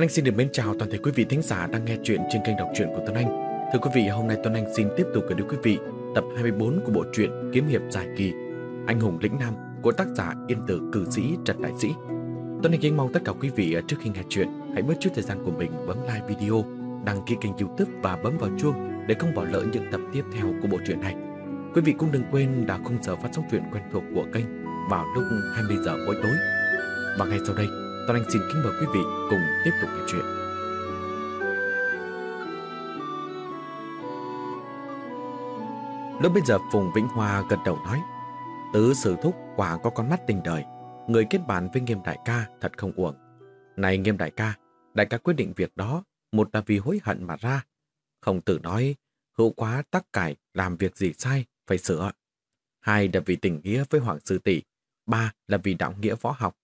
Tuấn Anh xin được mến chào toàn thể quý vị thính giả đang nghe chuyện trên kênh đọc truyện của Tuấn Anh. Thưa quý vị, hôm nay Tuấn Anh xin tiếp tục gửi đến quý vị tập 24 của bộ truyện Kiếm hiệp giải kỳ Anh hùng lĩnh nam của tác giả Yên tử cử sĩ Trần Đại Sĩ. Tuấn Anh kính mong tất cả quý vị à, trước khi nghe chuyện hãy bớt chút thời gian của mình bấm like video, đăng ký kênh youtube và bấm vào chuông để không bỏ lỡ những tập tiếp theo của bộ truyện này. Quý vị cũng đừng quên đã khung giờ phát sóng truyện quen thuộc của kênh vào lúc 20 giờ mỗi tối. Và ngay sau đây, Toàn Anh xin kính mời quý vị cùng tiếp tục nghe chuyện. Lúc bây giờ Phùng Vĩnh Hoa gật đầu nói, Tứ sử thúc quả có con mắt tình đời, Người kết bạn với nghiêm đại ca thật không uổng. Này nghiêm đại ca Đại ca quyết định việc đó, Một là vì hối hận mà ra. Không tự nói, Hữu quá tắc cải, làm việc gì sai, Phải sửa. Hai là vì tình nghĩa với Hoàng Sư Tỷ, Ba là vì đạo nghĩa võ học.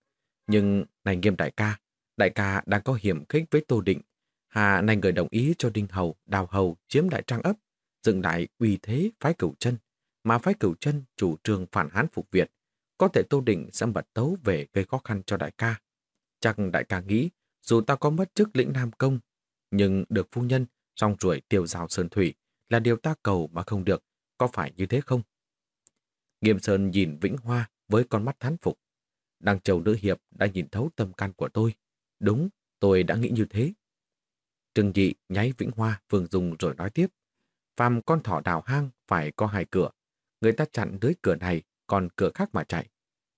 Nhưng này nghiêm đại ca, đại ca đang có hiểm khích với Tô Định. Hà này người đồng ý cho Đinh Hầu, Đào Hầu chiếm đại trang ấp, dựng đại uy thế phái cửu chân. Mà phái cửu chân chủ trương phản hán phục Việt. Có thể Tô Định sẽ bật tấu về gây khó khăn cho đại ca. Chắc đại ca nghĩ, dù ta có mất chức lĩnh Nam Công, nhưng được phu nhân song ruổi tiêu rào sơn thủy là điều ta cầu mà không được, có phải như thế không? Nghiêm Sơn nhìn Vĩnh Hoa với con mắt thán phục. Đăng Châu Nữ Hiệp đã nhìn thấu tâm can của tôi. Đúng, tôi đã nghĩ như thế. Trừng dị nháy Vĩnh Hoa Phương Dung rồi nói tiếp. Phàm con thỏ đào hang phải có hai cửa. Người ta chặn dưới cửa này, còn cửa khác mà chạy.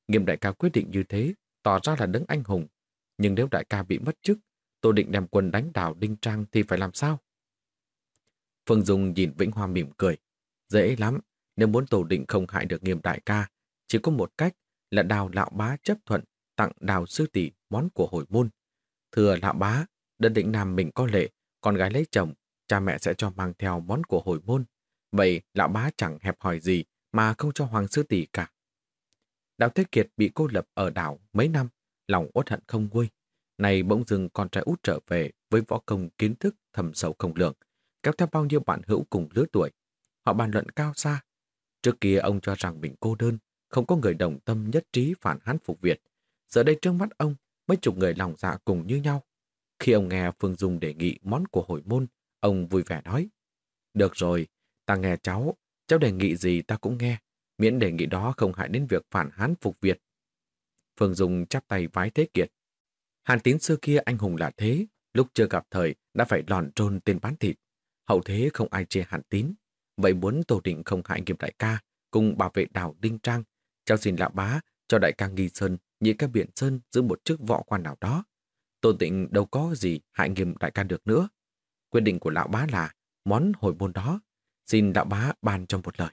Nghiêm đại ca quyết định như thế, tỏ ra là đứng anh hùng. Nhưng nếu đại ca bị mất chức, tôi định đem quân đánh đảo Đinh Trang thì phải làm sao? Phương Dung nhìn Vĩnh Hoa mỉm cười. Dễ lắm, nếu muốn tổ định không hại được nghiêm đại ca, chỉ có một cách là đào lão bá chấp thuận tặng đào sư tỷ món của hồi môn. Thưa lão bá, đơn định nam mình có lệ, con gái lấy chồng, cha mẹ sẽ cho mang theo món của hồi môn. Vậy lão bá chẳng hẹp hỏi gì mà không cho hoàng sư tỷ cả. Đào Thế Kiệt bị cô lập ở đảo mấy năm, lòng uất hận không nguôi. Này bỗng dưng con trai út trở về với võ công kiến thức thầm sâu không lượng, kéo theo bao nhiêu bạn hữu cùng lứa tuổi. Họ bàn luận cao xa. Trước kia ông cho rằng mình cô đơn, không có người đồng tâm nhất trí phản hán phục Việt. Giờ đây trước mắt ông, mấy chục người lòng dạ cùng như nhau. Khi ông nghe Phương Dung đề nghị món của hội môn, ông vui vẻ nói. Được rồi, ta nghe cháu, cháu đề nghị gì ta cũng nghe, miễn đề nghị đó không hại đến việc phản hán phục Việt. Phương Dung chắp tay vái thế kiệt. Hàn tín xưa kia anh hùng là thế, lúc chưa gặp thời đã phải lòn trôn tên bán thịt. Hậu thế không ai chê hàn tín. Vậy muốn Tô Định không hại nghiêm đại ca, cùng bảo vệ đảo Đinh Trang Cháu xin lão bá cho đại ca Nghi Sơn, nhị ca Biện Sơn giữ một chức võ quan nào đó. Tôn Tịnh đâu có gì hại nghiêm đại ca được nữa. Quyết định của lão bá là món hồi môn đó. Xin lão bá ban cho một lời.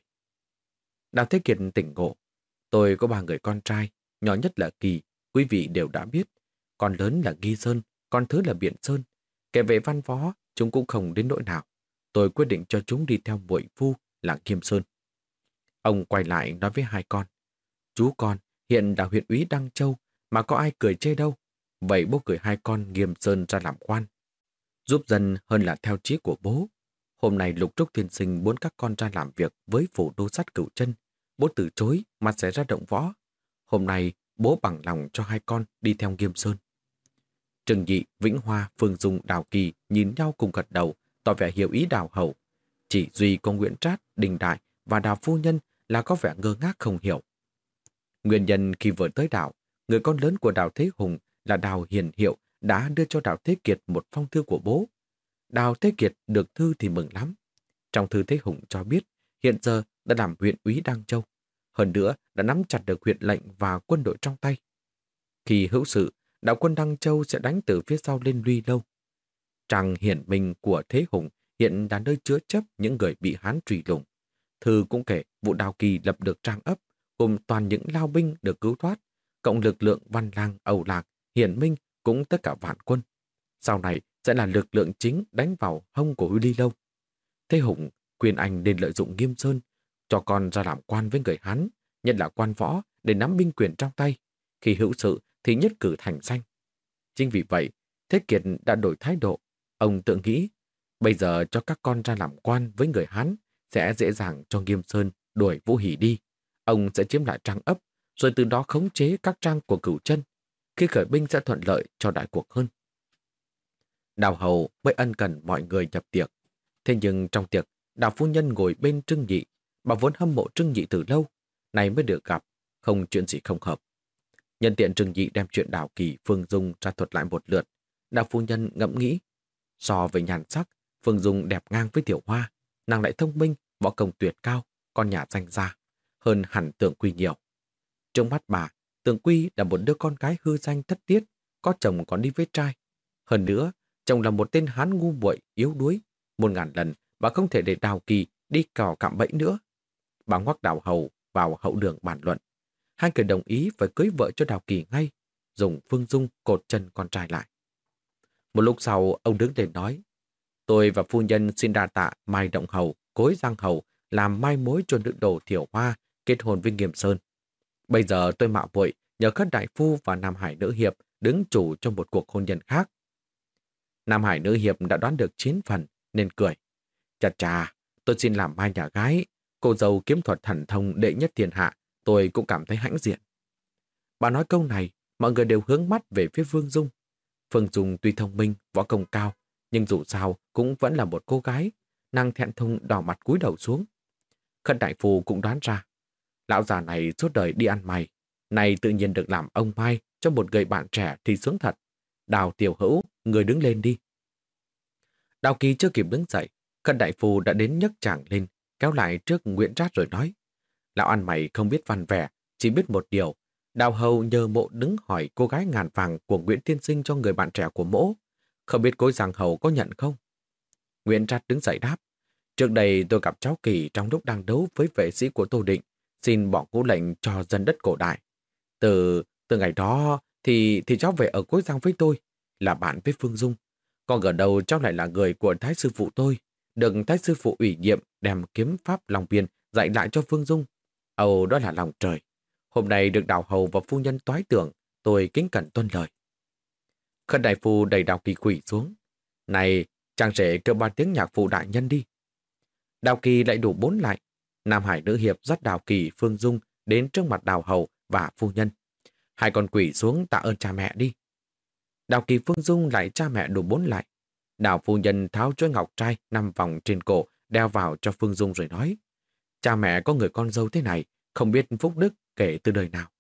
Đào Thế Kiệt tỉnh ngộ. Tôi có ba người con trai, nhỏ nhất là Kỳ, quý vị đều đã biết. Con lớn là Nghi Sơn, con thứ là Biện Sơn. Kể về văn võ, chúng cũng không đến nỗi nào. Tôi quyết định cho chúng đi theo muội phu là Kim Sơn. Ông quay lại nói với hai con. Chú con hiện là huyện úy Đăng Châu mà có ai cười chê đâu. Vậy bố gửi hai con nghiêm sơn ra làm quan. Giúp dân hơn là theo chí của bố. Hôm nay Lục Trúc Thiên Sinh muốn các con ra làm việc với phủ đô sát cửu chân. Bố từ chối mà sẽ ra động võ. Hôm nay bố bằng lòng cho hai con đi theo nghiêm sơn. Trừng dị Vĩnh Hoa, Phương Dung, Đào Kỳ nhìn nhau cùng gật đầu, tỏ vẻ hiểu ý đào hậu. Chỉ duy có Nguyễn Trát, Đình Đại và Đào Phu Nhân là có vẻ ngơ ngác không hiểu. Nguyên nhân khi vừa tới đảo, người con lớn của đào Thế Hùng là đào Hiền Hiệu đã đưa cho đào Thế Kiệt một phong thư của bố. Đào Thế Kiệt được thư thì mừng lắm. Trong thư Thế Hùng cho biết hiện giờ đã làm huyện úy Đăng Châu. Hơn nữa đã nắm chặt được huyện lệnh và quân đội trong tay. Khi hữu sự, đạo quân Đăng Châu sẽ đánh từ phía sau lên Luy Lâu. Trang hiển minh của Thế Hùng hiện là nơi chứa chấp những người bị Hán truy lùng. Thư cũng kể vụ đào kỳ lập được trang ấp gồm toàn những lao binh được cứu thoát, cộng lực lượng văn lang, Âu lạc, hiển minh cũng tất cả vạn quân. Sau này sẽ là lực lượng chính đánh vào hông của Huy Ly Lâu. Thế Hùng quyền anh nên lợi dụng Nghiêm Sơn, cho con ra làm quan với người Hán, nhận là quan võ để nắm binh quyền trong tay. Khi hữu sự thì nhất cử thành danh. Chính vì vậy, Thế Kiệt đã đổi thái độ. Ông tự nghĩ, bây giờ cho các con ra làm quan với người Hán sẽ dễ dàng cho Nghiêm Sơn đuổi Vũ Hỷ đi. Ông sẽ chiếm lại trang ấp, rồi từ đó khống chế các trang của cửu chân. Khi khởi binh sẽ thuận lợi cho đại cuộc hơn. Đào hầu mới ân cần mọi người nhập tiệc. Thế nhưng trong tiệc, đào phu nhân ngồi bên Trưng Nhị. Bà vốn hâm mộ Trưng Nhị từ lâu, nay mới được gặp, không chuyện gì không hợp. Nhân tiện Trưng Nhị đem chuyện đào kỳ Phương Dung ra thuật lại một lượt. Đào phu nhân ngẫm nghĩ, so với nhàn sắc, Phương Dung đẹp ngang với Tiểu Hoa, nàng lại thông minh, võ công tuyệt cao, con nhà danh gia, hơn hẳn tưởng quy nhiều. Trong mắt bà, tưởng quy là một đứa con gái hư danh thất tiết, có chồng còn đi với trai. Hơn nữa, chồng là một tên hán ngu muội yếu đuối. Một ngàn lần, bà không thể để đào kỳ đi cào cạm bẫy nữa. Bà ngoắc đào hầu vào hậu đường bàn luận. Hai người đồng ý phải cưới vợ cho đào kỳ ngay, dùng phương dung cột chân con trai lại. Một lúc sau, ông đứng lên nói, tôi và phu nhân xin đa tạ Mai Động Hầu, Cối Giang Hầu làm mai mối cho nữ đồ Thiểu Hoa kết hôn với Nghiêm Sơn. Bây giờ tôi mạo vội nhờ các đại phu và Nam Hải Nữ Hiệp đứng chủ trong một cuộc hôn nhân khác. Nam Hải Nữ Hiệp đã đoán được chín phần nên cười. Chà chà, tôi xin làm mai nhà gái, cô dâu kiếm thuật thần thông đệ nhất thiên hạ, tôi cũng cảm thấy hãnh diện. Bà nói câu này, mọi người đều hướng mắt về phía Phương Dung. Phương Dung tuy thông minh, võ công cao, nhưng dù sao cũng vẫn là một cô gái. Nàng thẹn thùng đỏ mặt cúi đầu xuống. Khất đại phu cũng đoán ra. Lão già này suốt đời đi ăn mày. Này tự nhiên được làm ông mai cho một người bạn trẻ thì sướng thật. Đào tiểu hữu, người đứng lên đi. Đào kỳ chưa kịp đứng dậy, khất đại phu đã đến nhấc chàng lên, kéo lại trước Nguyễn Trát rồi nói. Lão ăn mày không biết văn vẻ, chỉ biết một điều. Đào hầu nhờ mộ đứng hỏi cô gái ngàn vàng của Nguyễn Tiên Sinh cho người bạn trẻ của mỗ. Không biết cối giang hầu có nhận không? Nguyễn Trát đứng dậy đáp. Trước đây tôi gặp cháu Kỳ trong lúc đang đấu với vệ sĩ của Tô Định, xin bỏ cố lệnh cho dân đất cổ đại. Từ từ ngày đó thì thì cháu về ở cuối Giang với tôi, là bạn với Phương Dung. Còn ở đầu cháu lại là người của Thái sư phụ tôi, được Thái sư phụ ủy nhiệm đem kiếm pháp lòng Biên dạy lại cho Phương Dung. Âu đó là lòng trời. Hôm nay được đào hầu và phu nhân toái tưởng, tôi kính cẩn tuân lời. Khân đại phu đầy đào kỳ quỷ xuống. Này, chàng rể kêu ba tiếng nhạc phụ đại nhân đi. Đào kỳ lại đủ bốn lại. Nam Hải nữ hiệp dắt đào kỳ Phương Dung đến trước mặt đào hầu và phu nhân. Hai con quỷ xuống tạ ơn cha mẹ đi. Đào kỳ Phương Dung lại cha mẹ đủ bốn lại. Đào phu nhân tháo chuỗi ngọc trai năm vòng trên cổ đeo vào cho Phương Dung rồi nói. Cha mẹ có người con dâu thế này, không biết phúc đức kể từ đời nào.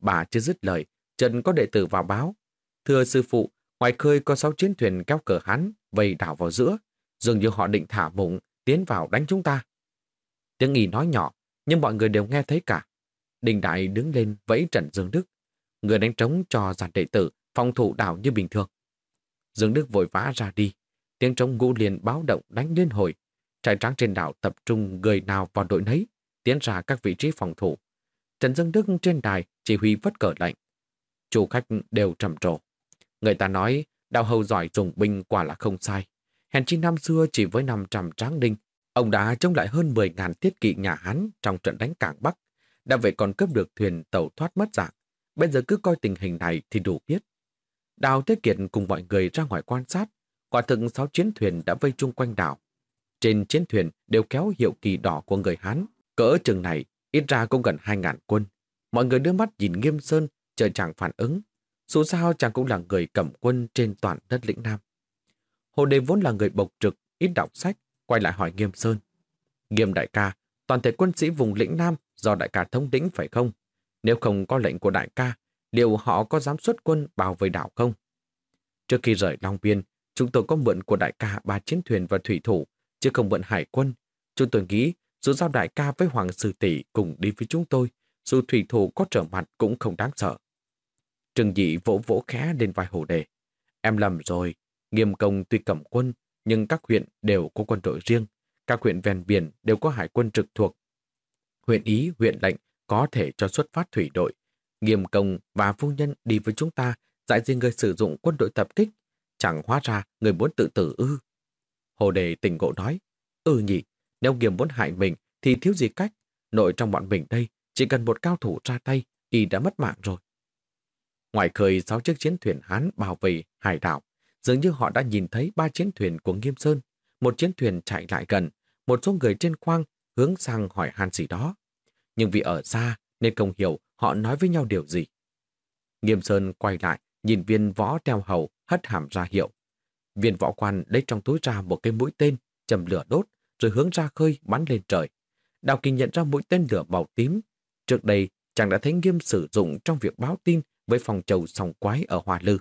Bà chưa dứt lời, Trần có đệ tử vào báo. Thưa sư phụ, ngoài khơi có sáu chiến thuyền kéo cờ hắn, vây đảo vào giữa. Dường như họ định thả bụng tiến vào đánh chúng ta. Tiếng y nói nhỏ, nhưng mọi người đều nghe thấy cả. Đình Đại đứng lên vẫy trận Dương Đức. Người đánh trống cho giàn đệ tử, phòng thủ đảo như bình thường. Dương Đức vội vã ra đi. Tiếng trống ngũ liền báo động đánh liên hồi. Trại tráng trên đảo tập trung người nào vào đội nấy, tiến ra các vị trí phòng thủ. Trần Dương Đức trên đài chỉ huy vất cờ lệnh. Chủ khách đều trầm trồ. Người ta nói đào hầu giỏi dùng binh quả là không sai. Hèn chi năm xưa chỉ với 500 tráng đinh, ông đã chống lại hơn 10.000 thiết kỵ nhà Hán trong trận đánh Cảng Bắc. Đã vậy còn cướp được thuyền tàu thoát mất dạng. Bây giờ cứ coi tình hình này thì đủ biết. Đào Thế Kiệt cùng mọi người ra ngoài quan sát. Quả thực sáu chiến thuyền đã vây chung quanh đảo. Trên chiến thuyền đều kéo hiệu kỳ đỏ của người Hán. Cỡ chừng này, ít ra cũng gần 2.000 quân. Mọi người đưa mắt nhìn Nghiêm Sơn, chờ chàng phản ứng. Dù sao chàng cũng là người cầm quân trên toàn đất lĩnh Nam. Hồ Đề vốn là người bộc trực, ít đọc sách, quay lại hỏi Nghiêm Sơn. Nghiêm đại ca, toàn thể quân sĩ vùng lĩnh Nam do đại ca thống lĩnh phải không? Nếu không có lệnh của đại ca, liệu họ có dám xuất quân bảo vệ đảo không? Trước khi rời Long Biên, chúng tôi có mượn của đại ca ba chiến thuyền và thủy thủ, chứ không mượn hải quân. Chúng tôi nghĩ dù giao đại ca với Hoàng Sư Tỷ cùng đi với chúng tôi, dù thủy thủ có trở mặt cũng không đáng sợ. Trừng dị vỗ vỗ khẽ lên vai hồ đề. Em lầm rồi, nghiêm công tuy cầm quân, nhưng các huyện đều có quân đội riêng. Các huyện ven biển đều có hải quân trực thuộc. Huyện ý, huyện lệnh có thể cho xuất phát thủy đội. Nghiêm công và phu nhân đi với chúng ta, dạy gì người sử dụng quân đội tập kích. Chẳng hóa ra người muốn tự tử ư. Hồ đề tỉnh ngộ nói, ừ nhỉ, nếu nghiêm muốn hại mình thì thiếu gì cách. Nội trong bọn mình đây, chỉ cần một cao thủ ra tay, y đã mất mạng rồi. Ngoài khơi sáu chiếc chiến thuyền Hán bảo vệ hải đảo, dường như họ đã nhìn thấy ba chiến thuyền của Nghiêm Sơn. Một chiến thuyền chạy lại gần, một số người trên khoang hướng sang hỏi han gì đó. Nhưng vì ở xa nên không hiểu họ nói với nhau điều gì. Nghiêm Sơn quay lại, nhìn viên võ đeo hầu hất hàm ra hiệu. Viên võ quan lấy trong túi ra một cái mũi tên, chầm lửa đốt, rồi hướng ra khơi bắn lên trời. Đào Kỳ nhận ra mũi tên lửa màu tím. Trước đây, chàng đã thấy nghiêm sử dụng trong việc báo tin với phòng chầu sòng quái ở Hòa Lư.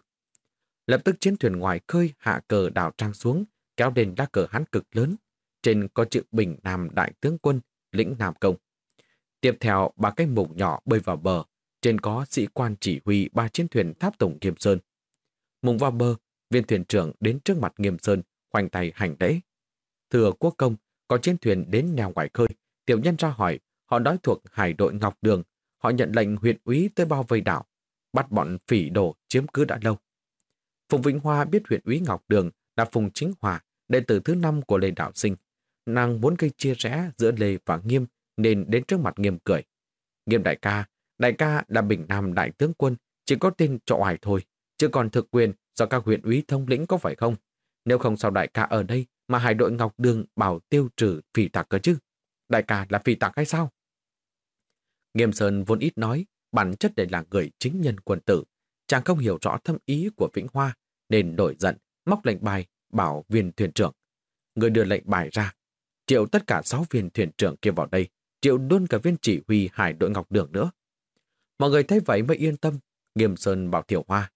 Lập tức chiến thuyền ngoài khơi hạ cờ đảo trang xuống, kéo lên lá cờ hán cực lớn. Trên có chữ Bình Nam Đại Tướng Quân, lĩnh Nam Công. Tiếp theo, ba cái mục nhỏ bơi vào bờ, trên có sĩ quan chỉ huy ba chiến thuyền tháp tổng Nghiêm Sơn. Mùng vào bờ, viên thuyền trưởng đến trước mặt Nghiêm Sơn, khoanh tay hành lễ. thừa quốc công, có chiến thuyền đến nhà ngoài khơi, tiểu nhân ra hỏi, họ nói thuộc hải đội Ngọc Đường, họ nhận lệnh huyện úy tới bao vây đảo, bắt bọn phỉ đổ chiếm cứ đã lâu. Phùng Vĩnh Hoa biết huyện úy Ngọc Đường là Phùng Chính Hòa, đệ tử thứ năm của Lê Đạo Sinh. Nàng muốn gây chia rẽ giữa Lê và Nghiêm nên đến trước mặt Nghiêm cười. Nghiêm đại ca, đại ca là Bình Nam đại tướng quân, chỉ có tên trọ hoài thôi, chứ còn thực quyền do các huyện úy thông lĩnh có phải không? Nếu không sao đại ca ở đây mà hải đội Ngọc Đường bảo tiêu trừ phỉ tạc cơ chứ? Đại ca là phỉ tạc hay sao? Nghiêm Sơn vốn ít nói, bản chất để là người chính nhân quân tử. Chàng không hiểu rõ thâm ý của Vĩnh Hoa, nên nổi giận, móc lệnh bài, bảo viên thuyền trưởng. Người đưa lệnh bài ra, triệu tất cả sáu viên thuyền trưởng kia vào đây, triệu luôn cả viên chỉ huy hải đội Ngọc Đường nữa. Mọi người thấy vậy mới yên tâm, Nghiêm Sơn bảo Thiểu Hoa.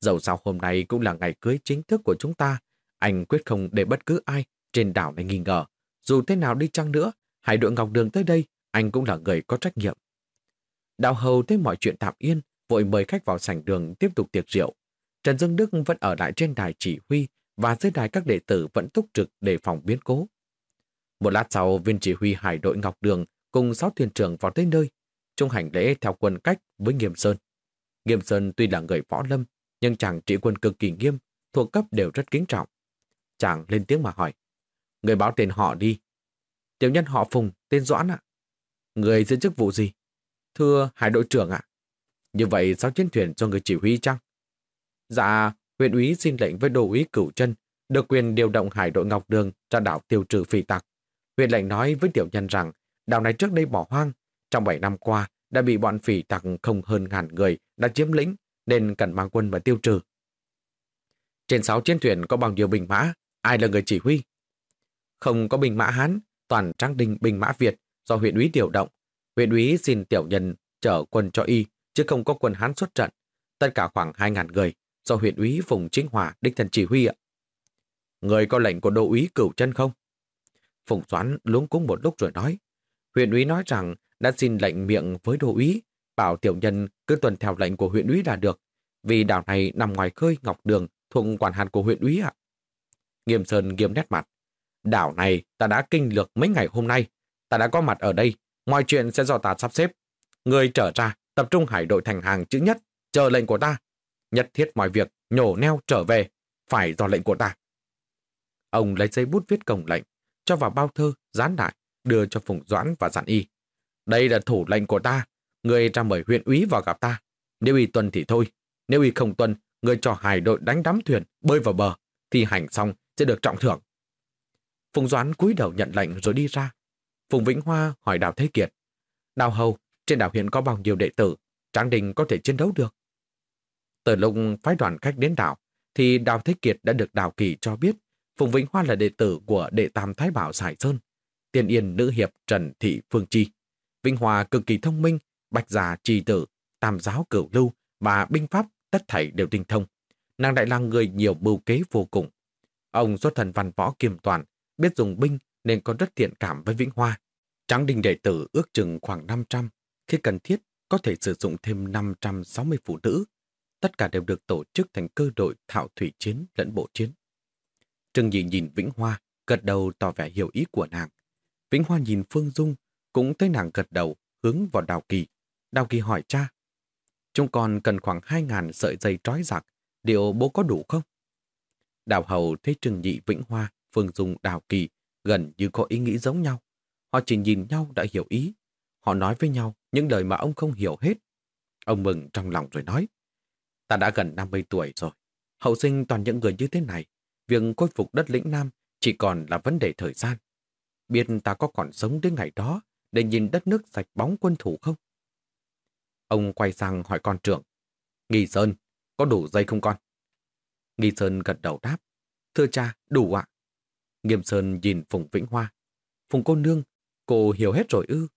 Dẫu sao hôm nay cũng là ngày cưới chính thức của chúng ta, anh quyết không để bất cứ ai trên đảo này nghi ngờ. Dù thế nào đi chăng nữa, hải đội Ngọc Đường tới đây, anh cũng là người có trách nhiệm. Đào hầu thấy mọi chuyện tạm yên, vội mời khách vào sảnh đường tiếp tục tiệc rượu. Trần Dương Đức vẫn ở lại trên đài chỉ huy và dưới đài các đệ tử vẫn túc trực để phòng biến cố. Một lát sau, viên chỉ huy hải đội Ngọc Đường cùng sáu thuyền trưởng vào tới nơi, trung hành lễ theo quân cách với Nghiêm Sơn. Nghiêm Sơn tuy là người võ lâm, nhưng chàng trị quân cực kỳ nghiêm, thuộc cấp đều rất kính trọng. Chàng lên tiếng mà hỏi, người báo tên họ đi. Tiểu nhân họ Phùng, tên Doãn ạ. Người giữ chức vụ gì? Thưa hải đội trưởng ạ. Như vậy sao chiến thuyền cho người chỉ huy chăng? Dạ, huyện úy xin lệnh với đô úy cửu chân, được quyền điều động hải đội Ngọc Đường ra đảo tiêu trừ phi tặc. Huyện lệnh nói với tiểu nhân rằng, đảo này trước đây bỏ hoang, trong 7 năm qua đã bị bọn phỉ tặc không hơn ngàn người đã chiếm lĩnh, nên cần mang quân và tiêu trừ. Trên 6 chiến thuyền có bao nhiêu binh mã, ai là người chỉ huy? Không có binh mã Hán, toàn trang đình binh mã Việt do huyện úy điều động. Huyện úy xin tiểu nhân chở quân cho y, chứ không có quân Hán xuất trận. Tất cả khoảng 2.000 người, do huyện úy Phùng Chính Hòa đích thân chỉ huy ạ. Người có lệnh của đô úy cửu chân không? Phùng Doãn luống cúng một lúc rồi nói. Huyện úy nói rằng đã xin lệnh miệng với đô úy, bảo tiểu nhân cứ tuần theo lệnh của huyện úy là được, vì đảo này nằm ngoài khơi Ngọc Đường thuộc quản hạt của huyện úy ạ. Nghiêm Sơn nghiêm nét mặt. Đảo này ta đã kinh lược mấy ngày hôm nay. Ta đã có mặt ở đây. Mọi chuyện sẽ do ta sắp xếp. Người trở ra, tập trung hải đội thành hàng chữ nhất, chờ lệnh của ta. Nhất thiết mọi việc, nhổ neo trở về, phải do lệnh của ta. Ông lấy giấy bút viết công lệnh, cho vào bao thơ, dán lại đưa cho Phùng Doãn và dặn y. Đây là thủ lệnh của ta, người ra mời huyện úy vào gặp ta. Nếu y tuân thì thôi, nếu y không tuân, người cho hải đội đánh đắm thuyền, bơi vào bờ, thì hành xong sẽ được trọng thưởng. Phùng Doãn cúi đầu nhận lệnh rồi đi ra. Phùng Vĩnh Hoa hỏi Đào Thế Kiệt. Đào Hầu, trên đảo hiện có bao nhiêu đệ tử, Tráng Đình có thể chiến đấu được? Từ lúc phái đoàn khách đến đảo, thì Đào Thế Kiệt đã được Đào Kỳ cho biết Phùng Vĩnh Hoa là đệ tử của đệ tam Thái Bảo Sải Sơn, tiên yên nữ hiệp Trần Thị Phương Chi. Vĩnh Hoa cực kỳ thông minh, bạch già trì tử, tam giáo cửu lưu và binh pháp tất thảy đều tinh thông. Nàng đại là người nhiều mưu kế vô cùng. Ông xuất thần văn võ kiềm toàn, biết dùng binh nên có rất thiện cảm với Vĩnh Hoa. Tráng đình đệ tử ước chừng khoảng 500, khi cần thiết có thể sử dụng thêm 560 phụ nữ tất cả đều được tổ chức thành cơ đội thạo thủy chiến lẫn bộ chiến. Trương Nhị nhìn Vĩnh Hoa, gật đầu tỏ vẻ hiểu ý của nàng. Vĩnh Hoa nhìn Phương Dung, cũng thấy nàng gật đầu, hướng vào Đào Kỳ. Đào Kỳ hỏi cha, chúng con cần khoảng 2.000 sợi dây trói giặc, liệu bố có đủ không? Đào Hầu thấy Trương Nhị Vĩnh Hoa, Phương Dung, Đào Kỳ gần như có ý nghĩ giống nhau. Họ chỉ nhìn nhau đã hiểu ý. Họ nói với nhau những lời mà ông không hiểu hết. Ông mừng trong lòng rồi nói, Ta đã gần 50 tuổi rồi. Hậu sinh toàn những người như thế này. Việc khôi phục đất lĩnh Nam chỉ còn là vấn đề thời gian. Biết ta có còn sống đến ngày đó để nhìn đất nước sạch bóng quân thủ không? Ông quay sang hỏi con trưởng. Nghi Sơn, có đủ dây không con? Nghi Sơn gật đầu đáp. Thưa cha, đủ ạ. Nghiêm Sơn nhìn Phùng Vĩnh Hoa. Phùng cô nương, cô hiểu hết rồi ư.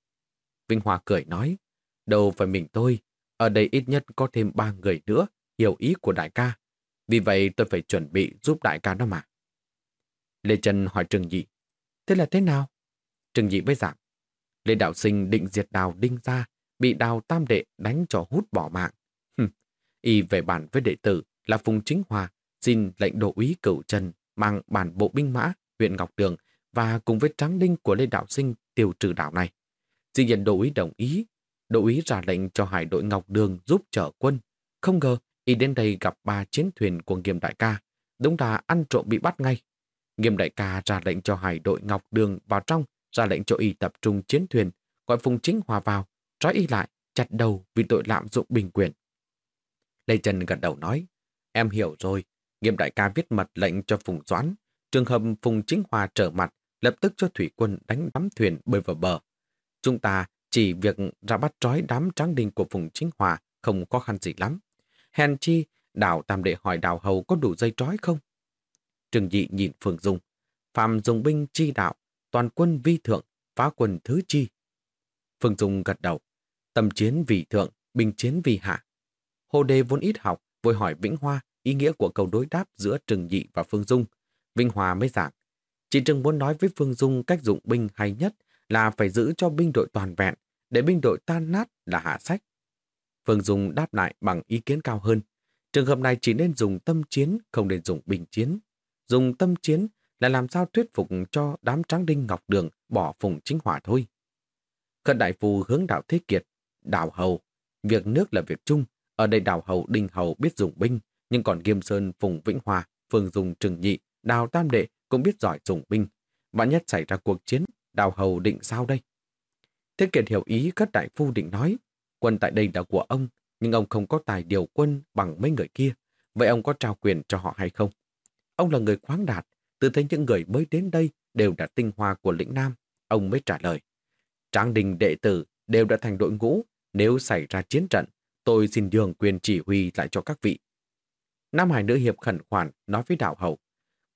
Vinh Hòa cười nói, đâu phải mình tôi, ở đây ít nhất có thêm ba người nữa hiểu ý của đại ca. Vì vậy tôi phải chuẩn bị giúp đại ca đó mà. Lê Trần hỏi Trừng Nhị, thế là thế nào? Trừng Nhị với giảm. Lê Đạo Sinh định diệt đào đinh ra, bị đào tam đệ đánh cho hút bỏ mạng. Hừm. Y về bản với đệ tử là Phùng Chính Hòa, xin lệnh độ úy cửu trần mang bản bộ binh mã huyện Ngọc Đường và cùng với tráng đinh của Lê Đạo Sinh tiêu trừ đảo này. Dĩ nhiên đỗ úy đồng ý, Đỗ úy ra lệnh cho hải đội Ngọc Đường giúp chở quân. Không ngờ, y đến đây gặp ba chiến thuyền của Nghiêm Đại ca, đúng là ăn trộm bị bắt ngay. Nghiêm Đại ca ra lệnh cho hải đội Ngọc Đường vào trong, ra lệnh cho y tập trung chiến thuyền, gọi Phùng Chính Hòa vào, trói y lại, chặt đầu vì tội lạm dụng bình quyền. Lê Trần gật đầu nói, em hiểu rồi, Nghiêm Đại ca viết mật lệnh cho Phùng Doãn, trường hợp Phùng Chính Hòa trở mặt, lập tức cho thủy quân đánh đắm thuyền bơi vào bờ. Chúng ta chỉ việc ra bắt trói đám tráng đinh của vùng Chính Hòa không khó khăn gì lắm. Hèn chi, đảo tam đệ hỏi đào hầu có đủ dây trói không? Trừng dị nhìn Phương Dung. Phạm dùng binh chi đạo, toàn quân vi thượng, phá quân thứ chi. Phương Dung gật đầu. Tâm chiến vì thượng, binh chiến vì hạ. Hồ Đề vốn ít học, vội hỏi Vĩnh Hoa ý nghĩa của câu đối đáp giữa Trừng dị và Phương Dung. Vinh Hòa mới giảng. Chị Trừng muốn nói với Phương Dung cách dụng binh hay nhất là phải giữ cho binh đội toàn vẹn, để binh đội tan nát là hạ sách. Phương Dung đáp lại bằng ý kiến cao hơn. Trường hợp này chỉ nên dùng tâm chiến, không nên dùng bình chiến. Dùng tâm chiến là làm sao thuyết phục cho đám tráng đinh ngọc đường bỏ phùng chính hỏa thôi. Cận đại phù hướng đạo Thế Kiệt, đảo hầu. Việc nước là việc chung. Ở đây đảo hầu đinh hầu biết dùng binh, nhưng còn Nghiêm Sơn, Phùng Vĩnh Hòa, Phương Dung Trừng Nhị, Đào Tam Đệ cũng biết giỏi dùng binh. Vạn nhất xảy ra cuộc chiến, Đào Hầu định sao đây? Thế Kiệt hiểu ý các đại phu định nói, quân tại đây là của ông, nhưng ông không có tài điều quân bằng mấy người kia. Vậy ông có trao quyền cho họ hay không? Ông là người khoáng đạt, từ thấy những người mới đến đây đều đã tinh hoa của lĩnh Nam. Ông mới trả lời. Tráng đình đệ tử đều đã thành đội ngũ. Nếu xảy ra chiến trận, tôi xin nhường quyền chỉ huy lại cho các vị. Nam Hải nữ hiệp khẩn khoản nói với đạo hậu.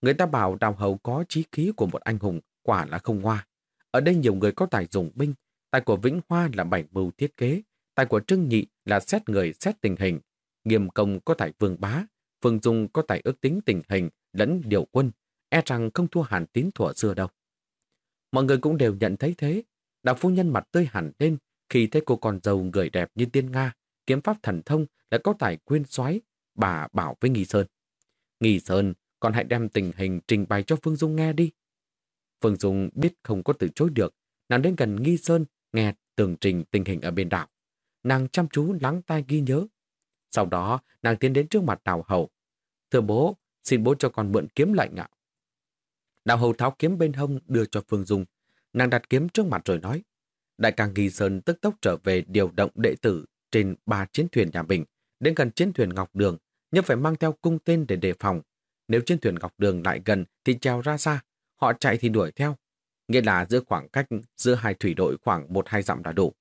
Người ta bảo đạo hậu có trí khí của một anh hùng, quả là không hoa. Ở đây nhiều người có tài dùng binh, tài của Vĩnh Hoa là bảy mưu thiết kế, tài của Trưng Nhị là xét người xét tình hình, nghiêm công có tài vương bá, Phương Dung có tài ước tính tình hình lẫn điều quân, e rằng không thua hàn tín thuở xưa đâu. Mọi người cũng đều nhận thấy thế. Đạo phu nhân mặt tươi hẳn lên khi thấy cô con dâu người đẹp như tiên Nga, kiếm pháp thần thông đã có tài quyên xoáy, bà bảo với Nghi Sơn. Nghi Sơn, còn hãy đem tình hình trình bày cho Phương Dung nghe đi. Phương Dung biết không có từ chối được, nàng đến gần Nghi Sơn nghe tường trình tình hình ở bên đảo. Nàng chăm chú lắng tai ghi nhớ. Sau đó, nàng tiến đến trước mặt đào hậu. Thưa bố, xin bố cho con mượn kiếm lệnh ạ. Đào hậu tháo kiếm bên hông đưa cho Phương Dung. Nàng đặt kiếm trước mặt rồi nói. Đại càng Nghi Sơn tức tốc trở về điều động đệ tử trên ba chiến thuyền nhà mình, đến gần chiến thuyền Ngọc Đường, nhưng phải mang theo cung tên để đề phòng. Nếu chiến thuyền Ngọc Đường lại gần thì treo ra xa, họ chạy thì đuổi theo. Nghĩa là giữa khoảng cách giữa hai thủy đội khoảng một hai dặm đã đủ.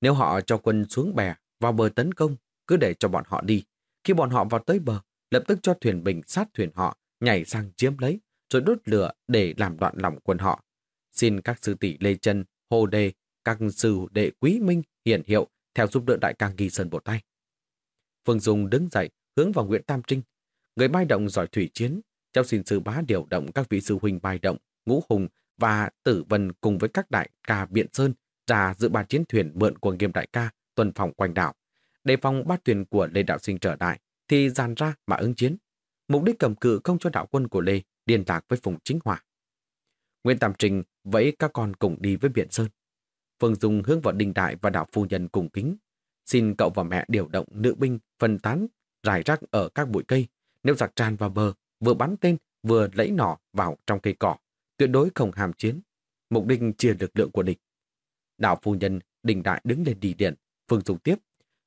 Nếu họ cho quân xuống bè, vào bờ tấn công, cứ để cho bọn họ đi. Khi bọn họ vào tới bờ, lập tức cho thuyền bình sát thuyền họ, nhảy sang chiếm lấy, rồi đốt lửa để làm đoạn lòng quân họ. Xin các sư tỷ Lê Trân, Hồ Đề, các sư đệ Quý Minh hiển hiệu theo giúp đỡ đại ca Nghi Sơn một tay. Phương Dung đứng dậy, hướng vào Nguyễn Tam Trinh. Người mai động giỏi thủy chiến, cháu xin sư bá điều động các vị sư huynh bài động, ngũ hùng và tử vân cùng với các đại ca Biện Sơn ra dự ba chiến thuyền mượn của nghiêm đại ca tuần phòng quanh đảo. Đề phòng ba thuyền của Lê Đạo Sinh trở đại thì dàn ra mà ứng chiến. Mục đích cầm cự không cho đạo quân của Lê liên lạc với Phùng Chính Hòa. Nguyễn Tam trình vẫy các con cùng đi với Biện Sơn. Phương Dung hướng vào đình đại và đạo phu nhân cùng kính. Xin cậu và mẹ điều động nữ binh phân tán rải rác ở các bụi cây. Nếu giặc tràn vào bờ, vừa bắn tên, vừa lẫy nỏ vào trong cây cỏ. Tuyệt đối không hàm chiến. Mục đích chia lực lượng của địch. Đạo phu nhân, đình đại đứng lên đi điện. Phương dùng tiếp.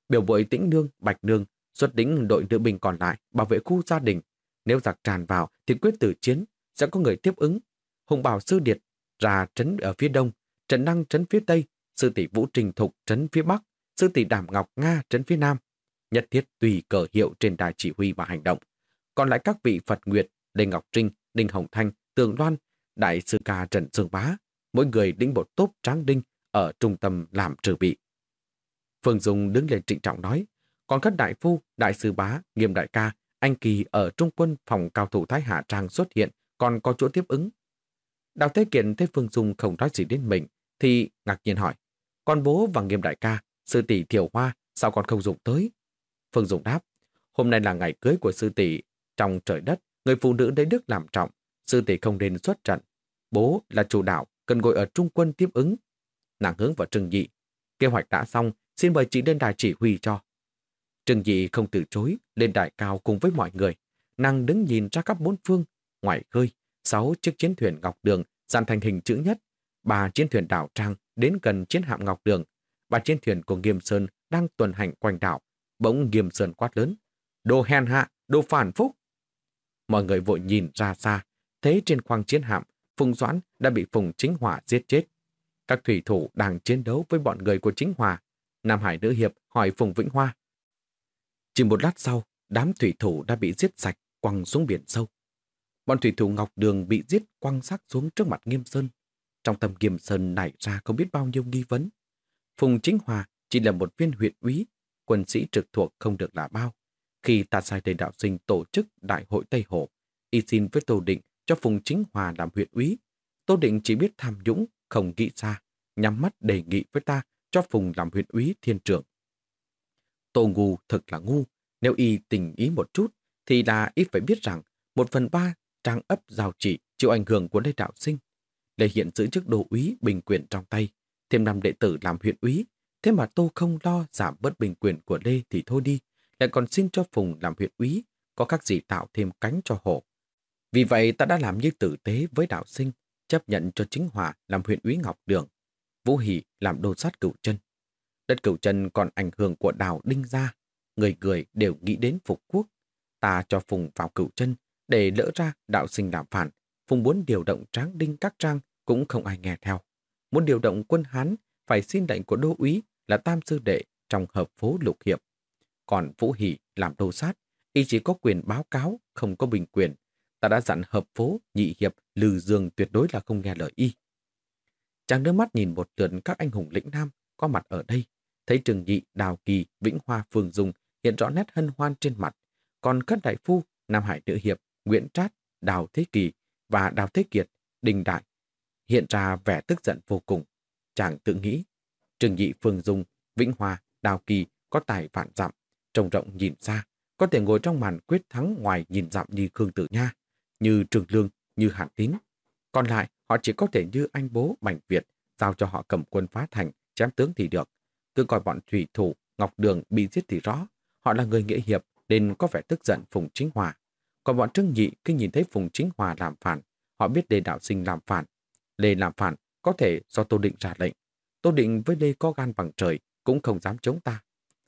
Biểu bội tĩnh nương, bạch nương, xuất đính đội nữ binh còn lại bảo vệ khu gia đình. Nếu giặc tràn vào thì quyết tử chiến, sẽ có người tiếp ứng. Hùng bảo sư điệt ra trấn ở phía đông, Trần Năng trấn phía tây, sư tỷ Vũ Trình Thục trấn phía bắc, sư tỷ đảm Ngọc Nga trấn phía nam. Nhất thiết tùy cờ hiệu trên đài chỉ huy và hành động. Còn lại các vị Phật Nguyệt, Lê Ngọc Trinh, Đinh Hồng Thanh, Tường Loan, Đại sư ca Trần Dương Bá, mỗi người đĩnh một tốp tráng đinh ở trung tâm làm trừ bị. Phương Dung đứng lên trịnh trọng nói, còn các đại phu, đại sư bá, nghiêm đại ca, anh Kỳ ở trung quân phòng cao thủ Thái Hạ Trang xuất hiện, còn có chỗ tiếp ứng. Đào Thế Kiện thấy Phương Dung không nói gì đến mình, thì ngạc nhiên hỏi, con bố và nghiêm đại ca, sư tỷ Thiểu Hoa, sao còn không dùng tới? Phương Dung đáp, hôm nay là ngày cưới của sư tỷ, trong trời đất, người phụ nữ đấy đức làm trọng, sư tỷ không nên xuất trận. Bố là chủ đạo, cần ngồi ở trung quân tiếp ứng. Nàng hướng vào Trừng Dị. Kế hoạch đã xong, xin mời chị lên đài chỉ huy cho. Trừng Dị không từ chối, lên đài cao cùng với mọi người. Nàng đứng nhìn ra các bốn phương, ngoài khơi, sáu chiếc chiến thuyền Ngọc Đường dàn thành hình chữ nhất, ba chiến thuyền đảo Trang đến gần chiến hạm Ngọc Đường, ba chiến thuyền của Nghiêm Sơn đang tuần hành quanh đảo. Bỗng Nghiêm Sơn quát lớn. Đồ hèn hạ, đồ phản phúc. Mọi người vội nhìn ra xa, thấy trên khoang chiến hạm, Phùng Doãn đã bị Phùng Chính Hòa giết chết. Các thủy thủ đang chiến đấu với bọn người của Chính Hòa. Nam Hải Nữ Hiệp hỏi Phùng Vĩnh Hoa. Chỉ một lát sau, đám thủy thủ đã bị giết sạch, quăng xuống biển sâu. Bọn thủy thủ Ngọc Đường bị giết quăng xác xuống trước mặt Nghiêm Sơn. Trong tâm Nghiêm Sơn nảy ra không biết bao nhiêu nghi vấn. Phùng Chính Hòa chỉ là một viên huyện úy, quân sĩ trực thuộc không được là bao. Khi ta sai thầy đạo sinh tổ chức Đại hội Tây Hồ, y xin với Tô Định cho Phùng Chính Hòa làm huyện úy. Tô Định chỉ biết tham nhũng, không nghĩ xa, nhắm mắt đề nghị với ta cho Phùng làm huyện úy thiên trưởng. Tô ngu thật là ngu, nếu y tình ý một chút, thì là ít phải biết rằng một phần ba trang ấp giao trị chịu ảnh hưởng của Lê Đạo Sinh. Lê Hiện giữ chức đô úy bình quyền trong tay, thêm năm đệ tử làm huyện úy, thế mà Tô không lo giảm bớt bình quyền của Lê thì thôi đi, lại còn xin cho Phùng làm huyện úy, có các gì tạo thêm cánh cho hộ. Vì vậy ta đã làm như tử tế với đạo sinh, chấp nhận cho chính hòa làm huyện úy Ngọc Đường, Vũ Hỷ làm đô sát cửu chân. Đất cửu chân còn ảnh hưởng của đào đinh gia, người người đều nghĩ đến phục quốc. Ta cho Phùng vào cửu chân để lỡ ra đạo sinh làm phản, Phùng muốn điều động tráng đinh các trang cũng không ai nghe theo. Muốn điều động quân Hán phải xin lệnh của đô úy là tam sư đệ trong hợp phố lục hiệp. Còn Vũ Hỷ làm đô sát, y chỉ có quyền báo cáo, không có bình quyền. Ta đã dặn hợp phố, nhị hiệp, lừ dương tuyệt đối là không nghe lời y. Chàng đưa mắt nhìn một lượt các anh hùng lĩnh nam có mặt ở đây. Thấy Trừng Nhị, Đào Kỳ, Vĩnh Hoa, Phương Dung hiện rõ nét hân hoan trên mặt. Còn các đại phu, Nam Hải Nữ Hiệp, Nguyễn Trát, Đào Thế Kỳ và Đào Thế Kiệt, Đình Đại hiện ra vẻ tức giận vô cùng. Chàng tự nghĩ, Trừng Nhị Phương Dung, Vĩnh Hoa, Đào Kỳ có tài vạn dặm, trông rộng nhìn xa, có thể ngồi trong màn quyết thắng ngoài nhìn dặm như Khương Tử Nha, như Trường Lương, như Hàn Tín. Còn lại, họ chỉ có thể như anh bố Bành Việt, giao cho họ cầm quân phá thành, chém tướng thì được. Cứ coi bọn thủy thủ, Ngọc Đường bị giết thì rõ. Họ là người nghĩa hiệp, nên có vẻ tức giận Phùng Chính Hòa. Còn bọn Trương Nhị khi nhìn thấy Phùng Chính Hòa làm phản, họ biết Lê Đạo Sinh làm phản. Lê làm phản có thể do Tô Định ra lệnh. Tô Định với Lê có gan bằng trời cũng không dám chống ta.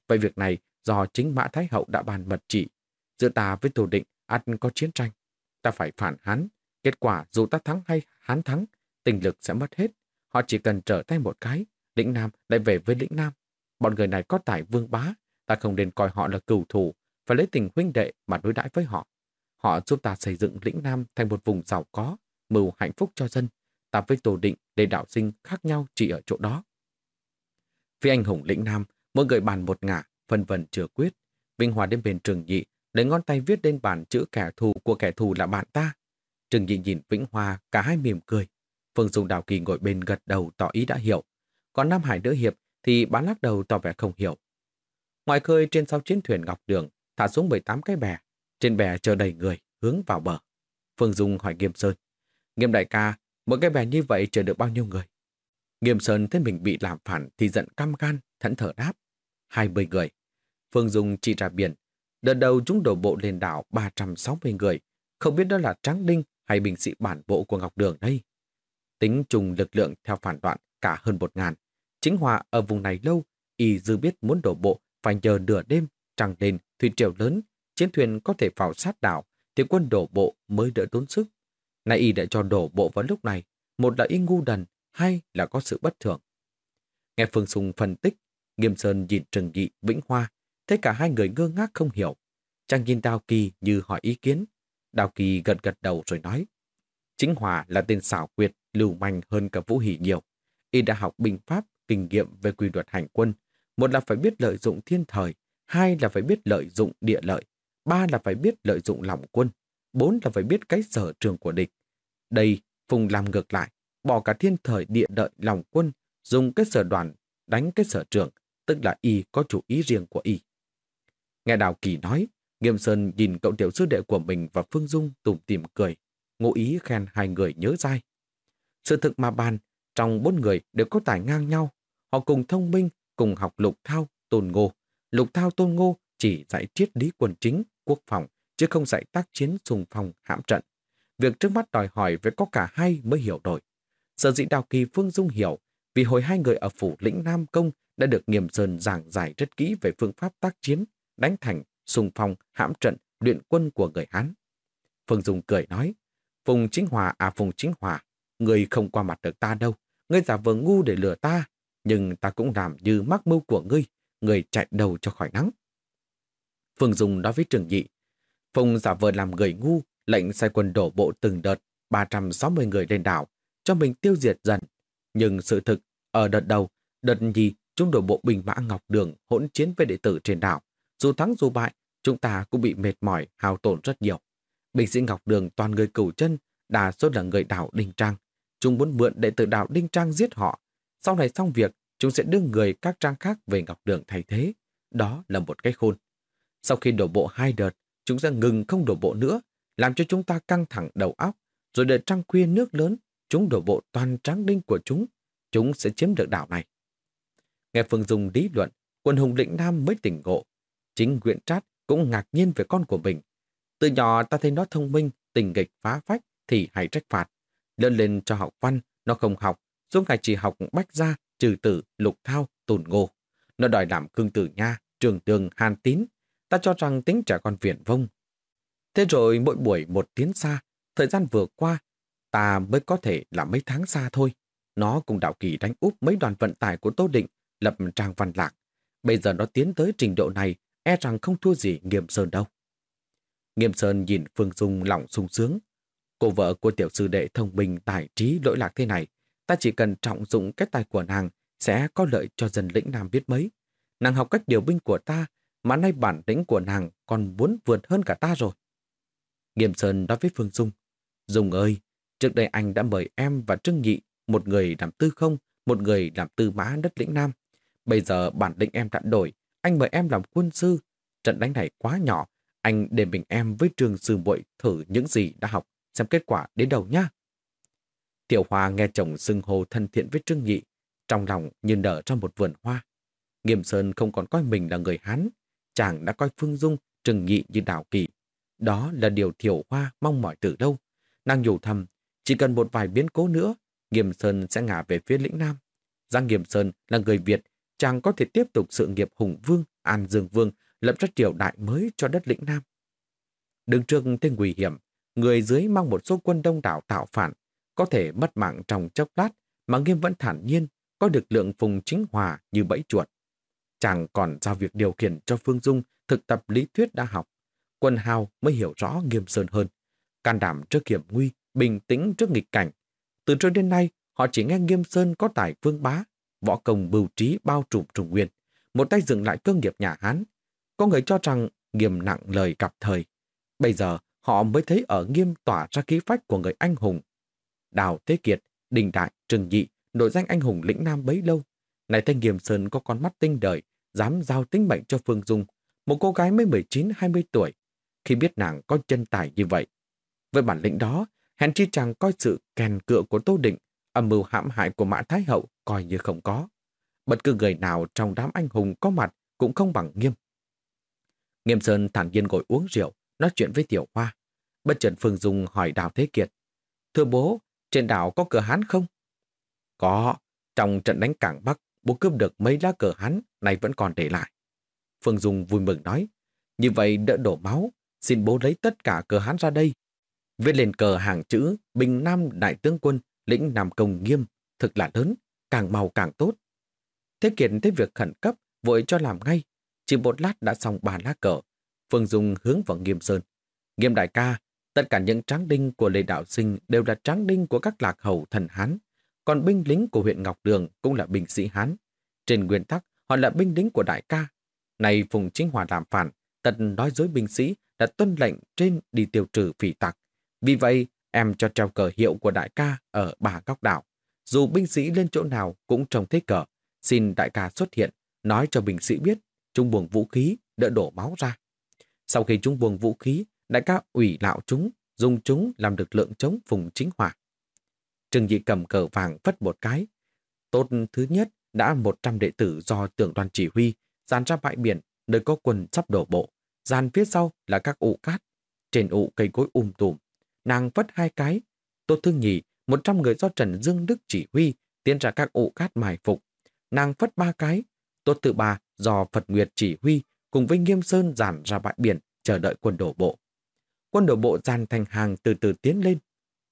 Vậy việc này do chính Mã Thái Hậu đã bàn mật trị. Giữa ta với Tô Định ăn có chiến tranh. Ta phải phản hắn. Kết quả dù ta thắng hay hắn thắng, tình lực sẽ mất hết. Họ chỉ cần trở tay một cái, lĩnh Nam lại về với lĩnh Nam. Bọn người này có tài vương bá, ta không nên coi họ là cừu thù, phải lấy tình huynh đệ mà đối đãi với họ. Họ giúp ta xây dựng lĩnh Nam thành một vùng giàu có, mưu hạnh phúc cho dân. Ta với Tổ Định để đạo sinh khác nhau chỉ ở chỗ đó. Vì anh hùng lĩnh Nam, mỗi người bàn một ngả, phân vân chưa quyết. Vinh Hòa đến bên Trường Nhị, lấy ngón tay viết lên bàn chữ kẻ thù của kẻ thù là bạn ta. Trường Nhị nhìn Vĩnh hòa cả hai mỉm cười. Phương Dung Đào Kỳ ngồi bên gật đầu tỏ ý đã hiểu. Còn Nam Hải Nữ Hiệp thì bán lắc đầu tỏ vẻ không hiểu. Ngoài khơi trên sau chiến thuyền Ngọc Đường, thả xuống 18 cái bè. Trên bè chờ đầy người, hướng vào bờ. Phương Dung hỏi Nghiêm Sơn. Nghiêm đại ca, mỗi cái bè như vậy chờ được bao nhiêu người? Nghiêm Sơn thấy mình bị làm phản thì giận cam gan, thẫn thở đáp. 20 người. Phương Dung chỉ ra biển. Đợt đầu chúng đổ bộ lên đảo 360 người. Không biết đó là Tráng Đinh hay binh sĩ bản bộ của Ngọc Đường đây. Tính trùng lực lượng theo phản đoạn cả hơn một ngàn. Chính Hòa ở vùng này lâu, y dư biết muốn đổ bộ phải nhờ nửa đêm, trăng lên, thủy triều lớn, chiến thuyền có thể vào sát đảo, thì quân đổ bộ mới đỡ tốn sức. Nay y đã cho đổ bộ vào lúc này, một là y ngu đần, hai là có sự bất thường. Nghe Phương Sùng phân tích, Nghiêm Sơn nhìn Trừng Nghị, Vĩnh Hoa, Thế cả hai người ngơ ngác không hiểu. Chàng nhìn Đào Kỳ như hỏi ý kiến. Đào Kỳ gật gật đầu rồi nói. Chính Hòa là tên xảo quyệt, lưu manh hơn cả Vũ Hỷ nhiều. Y đã học binh pháp, kinh nghiệm về quy luật hành quân. Một là phải biết lợi dụng thiên thời, hai là phải biết lợi dụng địa lợi, ba là phải biết lợi dụng lòng quân, bốn là phải biết cái sở trường của địch. Đây, Phùng làm ngược lại, bỏ cả thiên thời địa lợi lòng quân, dùng cái sở đoàn đánh cái sở trường, tức là y có chủ ý riêng của y. Nghe Đào Kỳ nói, Nghiêm Sơn nhìn cậu tiểu sư đệ của mình và Phương Dung tủm tìm cười, ngụ ý khen hai người nhớ dai. Sự thực mà bàn, trong bốn người đều có tài ngang nhau. Họ cùng thông minh, cùng học lục thao, tôn ngô. Lục thao tôn ngô chỉ dạy triết lý quân chính, quốc phòng, chứ không dạy tác chiến xung phong hãm trận. Việc trước mắt đòi hỏi phải có cả hai mới hiểu đổi. Sở dĩ Đào Kỳ Phương Dung hiểu, vì hồi hai người ở phủ lĩnh Nam Công đã được Nghiêm Sơn giảng giải rất kỹ về phương pháp tác chiến, đánh thành, xung phong, hãm trận, luyện quân của người Hán. Phương Dung cười nói, Phùng Chính Hòa à Phùng Chính Hòa, người không qua mặt được ta đâu, ngươi giả vờ ngu để lừa ta, nhưng ta cũng làm như mắc mưu của ngươi, người chạy đầu cho khỏi nắng. Phương Dung nói với Trường Nhị, Phùng giả vờ làm người ngu, lệnh sai quân đổ bộ từng đợt 360 người lên đảo, cho mình tiêu diệt dần. Nhưng sự thực, ở đợt đầu, đợt nhì, chúng đổ bộ bình mã Ngọc Đường hỗn chiến với đệ tử trên đảo. Dù thắng dù bại, chúng ta cũng bị mệt mỏi, hao tổn rất nhiều. Binh sĩ Ngọc Đường toàn người cửu chân, đa số là người đảo Đinh Trang. Chúng muốn mượn đệ tử đảo Đinh Trang giết họ. Sau này xong việc, chúng sẽ đưa người các trang khác về Ngọc Đường thay thế. Đó là một cái khôn. Sau khi đổ bộ hai đợt, chúng sẽ ngừng không đổ bộ nữa, làm cho chúng ta căng thẳng đầu óc, rồi đợi trăng khuya nước lớn, chúng đổ bộ toàn tráng đinh của chúng, chúng sẽ chiếm được đảo này. Nghe Phương Dung lý luận, quân hùng lĩnh Nam mới tỉnh ngộ. Chính Nguyễn Trát cũng ngạc nhiên về con của mình. Từ nhỏ ta thấy nó thông minh, tình nghịch phá phách thì hãy trách phạt. Lớn lên cho học văn, nó không học, suốt ngày chỉ học bách gia, trừ tử, lục thao, tồn ngô. Nó đòi làm cương tử nha, trường tường, hàn tín. Ta cho rằng tính trẻ con viển vông. Thế rồi mỗi buổi một tiếng xa, thời gian vừa qua, ta mới có thể là mấy tháng xa thôi. Nó cùng đạo kỳ đánh úp mấy đoàn vận tải của Tô Định, lập trang văn lạc. Bây giờ nó tiến tới trình độ này, e rằng không thua gì Nghiêm Sơn đâu. Nghiêm Sơn nhìn Phương Dung lòng sung sướng. Cô vợ của tiểu sư đệ thông minh tài trí lỗi lạc thế này, ta chỉ cần trọng dụng cái tài của nàng sẽ có lợi cho dân lĩnh Nam biết mấy. Nàng học cách điều binh của ta, mà nay bản lĩnh của nàng còn muốn vượt hơn cả ta rồi. Nghiêm Sơn nói với Phương Dung, Dung ơi, trước đây anh đã mời em và Trương Nhị, một người làm tư không, một người làm tư mã đất lĩnh Nam. Bây giờ bản lĩnh em đã đổi, anh mời em làm quân sư. Trận đánh này quá nhỏ, anh để mình em với trường sư muội thử những gì đã học, xem kết quả đến đầu nhá. Tiểu Hoa nghe chồng xưng hô thân thiện với Trương Nhị, trong lòng như nở trong một vườn hoa. Nghiêm Sơn không còn coi mình là người Hán, chàng đã coi Phương Dung, Trương Nhị như đảo kỳ. Đó là điều Tiểu Hoa mong mỏi từ đâu. Nàng nhủ thầm, chỉ cần một vài biến cố nữa, Nghiêm Sơn sẽ ngả về phía lĩnh Nam. Giang Nghiêm Sơn là người Việt, chàng có thể tiếp tục sự nghiệp hùng vương, an dương vương, lập ra triều đại mới cho đất lĩnh Nam. Đứng trước tên nguy hiểm, người dưới mang một số quân đông đảo tạo phản, có thể mất mạng trong chốc lát mà Nghiêm vẫn thản nhiên, có được lượng phùng chính hòa như bẫy chuột. Chàng còn giao việc điều khiển cho Phương Dung thực tập lý thuyết đã học. Quân hào mới hiểu rõ Nghiêm Sơn hơn. Can đảm trước hiểm nguy, bình tĩnh trước nghịch cảnh. Từ trước đến nay, họ chỉ nghe Nghiêm Sơn có tài vương bá, võ công bưu trí bao trùm trùng nguyên, một tay dựng lại cơ nghiệp nhà Hán. Có người cho rằng Nghiêm nặng lời gặp thời. Bây giờ, họ mới thấy ở Nghiêm tỏa ra khí phách của người anh hùng. Đào Thế Kiệt, Đình Đại, Trừng Nhị, nội danh anh hùng lĩnh Nam bấy lâu. Này thanh Nghiêm Sơn có con mắt tinh đời, dám giao tính mệnh cho Phương Dung, một cô gái mới 19-20 tuổi. Khi biết nàng có chân tài như vậy, với bản lĩnh đó, hèn chi chàng coi sự kèn cựa của Tô Định, âm mưu hãm hại của Mã Thái Hậu coi như không có. Bất cứ người nào trong đám anh hùng có mặt cũng không bằng nghiêm. Nghiêm Sơn thản nhiên ngồi uống rượu, nói chuyện với Tiểu Hoa. Bất chợt Phương Dung hỏi Đào Thế Kiệt. Thưa bố, trên đảo có cửa hán không? Có, trong trận đánh cảng Bắc, bố cướp được mấy lá cờ hán, này vẫn còn để lại. Phương Dung vui mừng nói, như vậy đỡ đổ máu, xin bố lấy tất cả cờ hán ra đây, Viết lên cờ hàng chữ Bình Nam Đại Tướng Quân, lĩnh Nam Công nghiêm, thực là lớn, càng màu càng tốt. Thế Kiệt thấy việc khẩn cấp, vội cho làm ngay. Chỉ một lát đã xong ba lá cờ. Phương Dung hướng vào Nghiêm Sơn. Nghiêm đại ca, Tất cả những tráng đinh của Lê Đạo Sinh đều là tráng đinh của các lạc hầu thần Hán, còn binh lính của huyện Ngọc Đường cũng là binh sĩ Hán. Trên nguyên tắc, họ là binh lính của đại ca. Này Phùng Chính Hòa làm phản, tận nói dối binh sĩ đã tuân lệnh trên đi tiêu trừ phỉ tặc. Vì vậy, em cho treo cờ hiệu của đại ca ở bà góc đảo. Dù binh sĩ lên chỗ nào cũng trông thấy cờ, xin đại ca xuất hiện, nói cho binh sĩ biết, chúng buồng vũ khí, đỡ đổ máu ra. Sau khi chúng buồng vũ khí, đại ca ủy lạo chúng, dùng chúng làm lực lượng chống Phùng Chính Hòa. Trừng Dị cầm cờ vàng phất một cái. Tốt thứ nhất đã 100 đệ tử do tưởng đoàn chỉ huy dàn ra bãi biển nơi có quân sắp đổ bộ. Dàn phía sau là các ụ cát. Trên ụ cây cối um tùm. Nàng vất hai cái. Tốt thứ nhì, 100 người do Trần Dương Đức chỉ huy tiến ra các ụ cát mài phục. Nàng phất ba cái. Tốt tự ba do Phật Nguyệt chỉ huy cùng với Nghiêm Sơn dàn ra bãi biển chờ đợi quân đổ bộ. Quân đổ bộ dàn thành hàng từ từ tiến lên.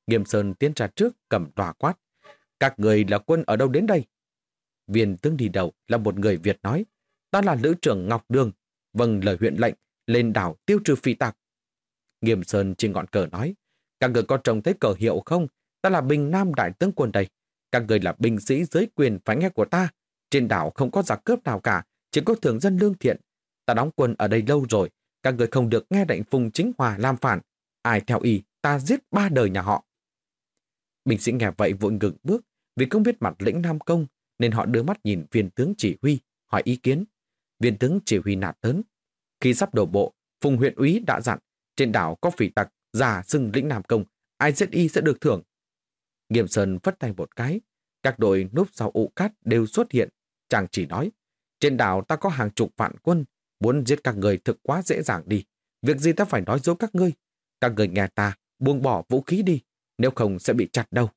Nghiêm Sơn tiến ra trước cầm tòa quát. Các người là quân ở đâu đến đây? Viên tướng đi đầu là một người Việt nói. Ta là lữ trưởng Ngọc Đường. Vâng lời huyện lệnh, lên đảo tiêu trừ phi tặc. Nghiêm Sơn trên ngọn cờ nói. Các người có trông thấy cờ hiệu không? Ta là Bình Nam Đại tướng quân đây. Các người là binh sĩ dưới quyền phải nghe của ta. Trên đảo không có giặc cướp nào cả, chỉ có thường dân lương thiện. Ta đóng quân ở đây lâu rồi, các người không được nghe lệnh Phùng Chính Hòa làm phản. Ai theo ý, ta giết ba đời nhà họ. Binh sĩ nghe vậy vội ngừng bước, vì không biết mặt lĩnh Nam Công, nên họ đưa mắt nhìn viên tướng chỉ huy, hỏi ý kiến. Viên tướng chỉ huy nạt tớn. Khi sắp đổ bộ, Phùng huyện úy đã dặn, trên đảo có phỉ tặc, giả xưng lĩnh Nam Công, ai giết y sẽ được thưởng. Nghiêm Sơn phất tay một cái, các đội núp sau ụ cát đều xuất hiện. Chàng chỉ nói, trên đảo ta có hàng chục vạn quân, muốn giết các người thực quá dễ dàng đi. Việc gì ta phải nói dối các ngươi? Các người nghe ta, buông bỏ vũ khí đi, nếu không sẽ bị chặt đâu.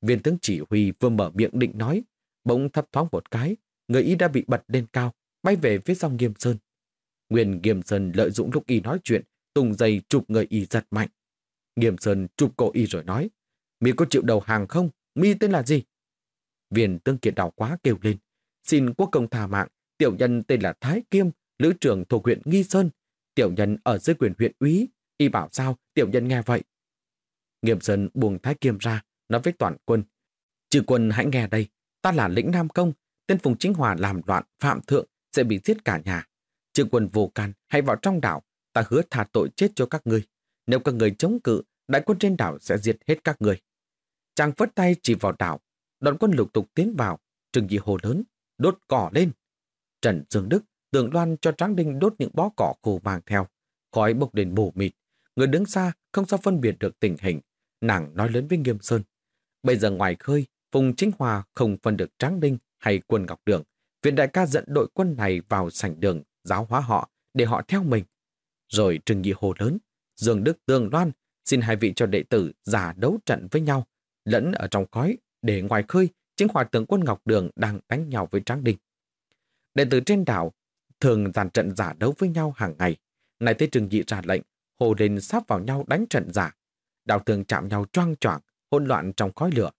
Viên tướng chỉ huy vừa mở miệng định nói, bỗng thấp thoáng một cái, người y đã bị bật lên cao, bay về phía sau Nghiêm Sơn. Nguyên Nghiêm Sơn lợi dụng lúc y nói chuyện, tung dây chụp người y giật mạnh. Nghiêm Sơn chụp cổ y rồi nói, mi có chịu đầu hàng không? Mi tên là gì? Viên tướng kiệt đảo quá kêu lên, xin quốc công tha mạng, tiểu nhân tên là Thái Kiêm, lữ trưởng thuộc huyện Nghi Sơn. Tiểu nhân ở dưới quyền huyện úy, y bảo sao tiểu nhân nghe vậy. Nghiêm Sơn buông Thái Kiêm ra, nói với toàn quân. Chư quân hãy nghe đây, ta là lĩnh Nam Công, tên Phùng Chính Hòa làm loạn, phạm thượng, sẽ bị giết cả nhà. Chư quân vô can, hãy vào trong đảo, ta hứa tha tội chết cho các ngươi. Nếu các người chống cự, đại quân trên đảo sẽ diệt hết các người. Chàng phất tay chỉ vào đảo, đoàn quân lục tục tiến vào, trừng dị hồ lớn, đốt cỏ lên. Trần Dương Đức tường loan cho Tráng Đinh đốt những bó cỏ khô mang theo. Khói bốc lên mù mịt. Người đứng xa không sao phân biệt được tình hình. Nàng nói lớn với Nghiêm Sơn. Bây giờ ngoài khơi, Phùng Chính Hòa không phân được Tráng Đinh hay quân Ngọc Đường. Viện đại ca dẫn đội quân này vào sảnh đường, giáo hóa họ, để họ theo mình. Rồi trừng nghị hồ lớn, Dương Đức Tường Loan xin hai vị cho đệ tử giả đấu trận với nhau, lẫn ở trong khói, để ngoài khơi, chính hòa tướng quân Ngọc Đường đang đánh nhau với Tráng Đinh. Đệ tử trên đảo thường dàn trận giả đấu với nhau hàng ngày. Này tới trường dị ra lệnh, hồ lên sắp vào nhau đánh trận giả. đảo tường chạm nhau choang choảng, hỗn loạn trong khói lửa.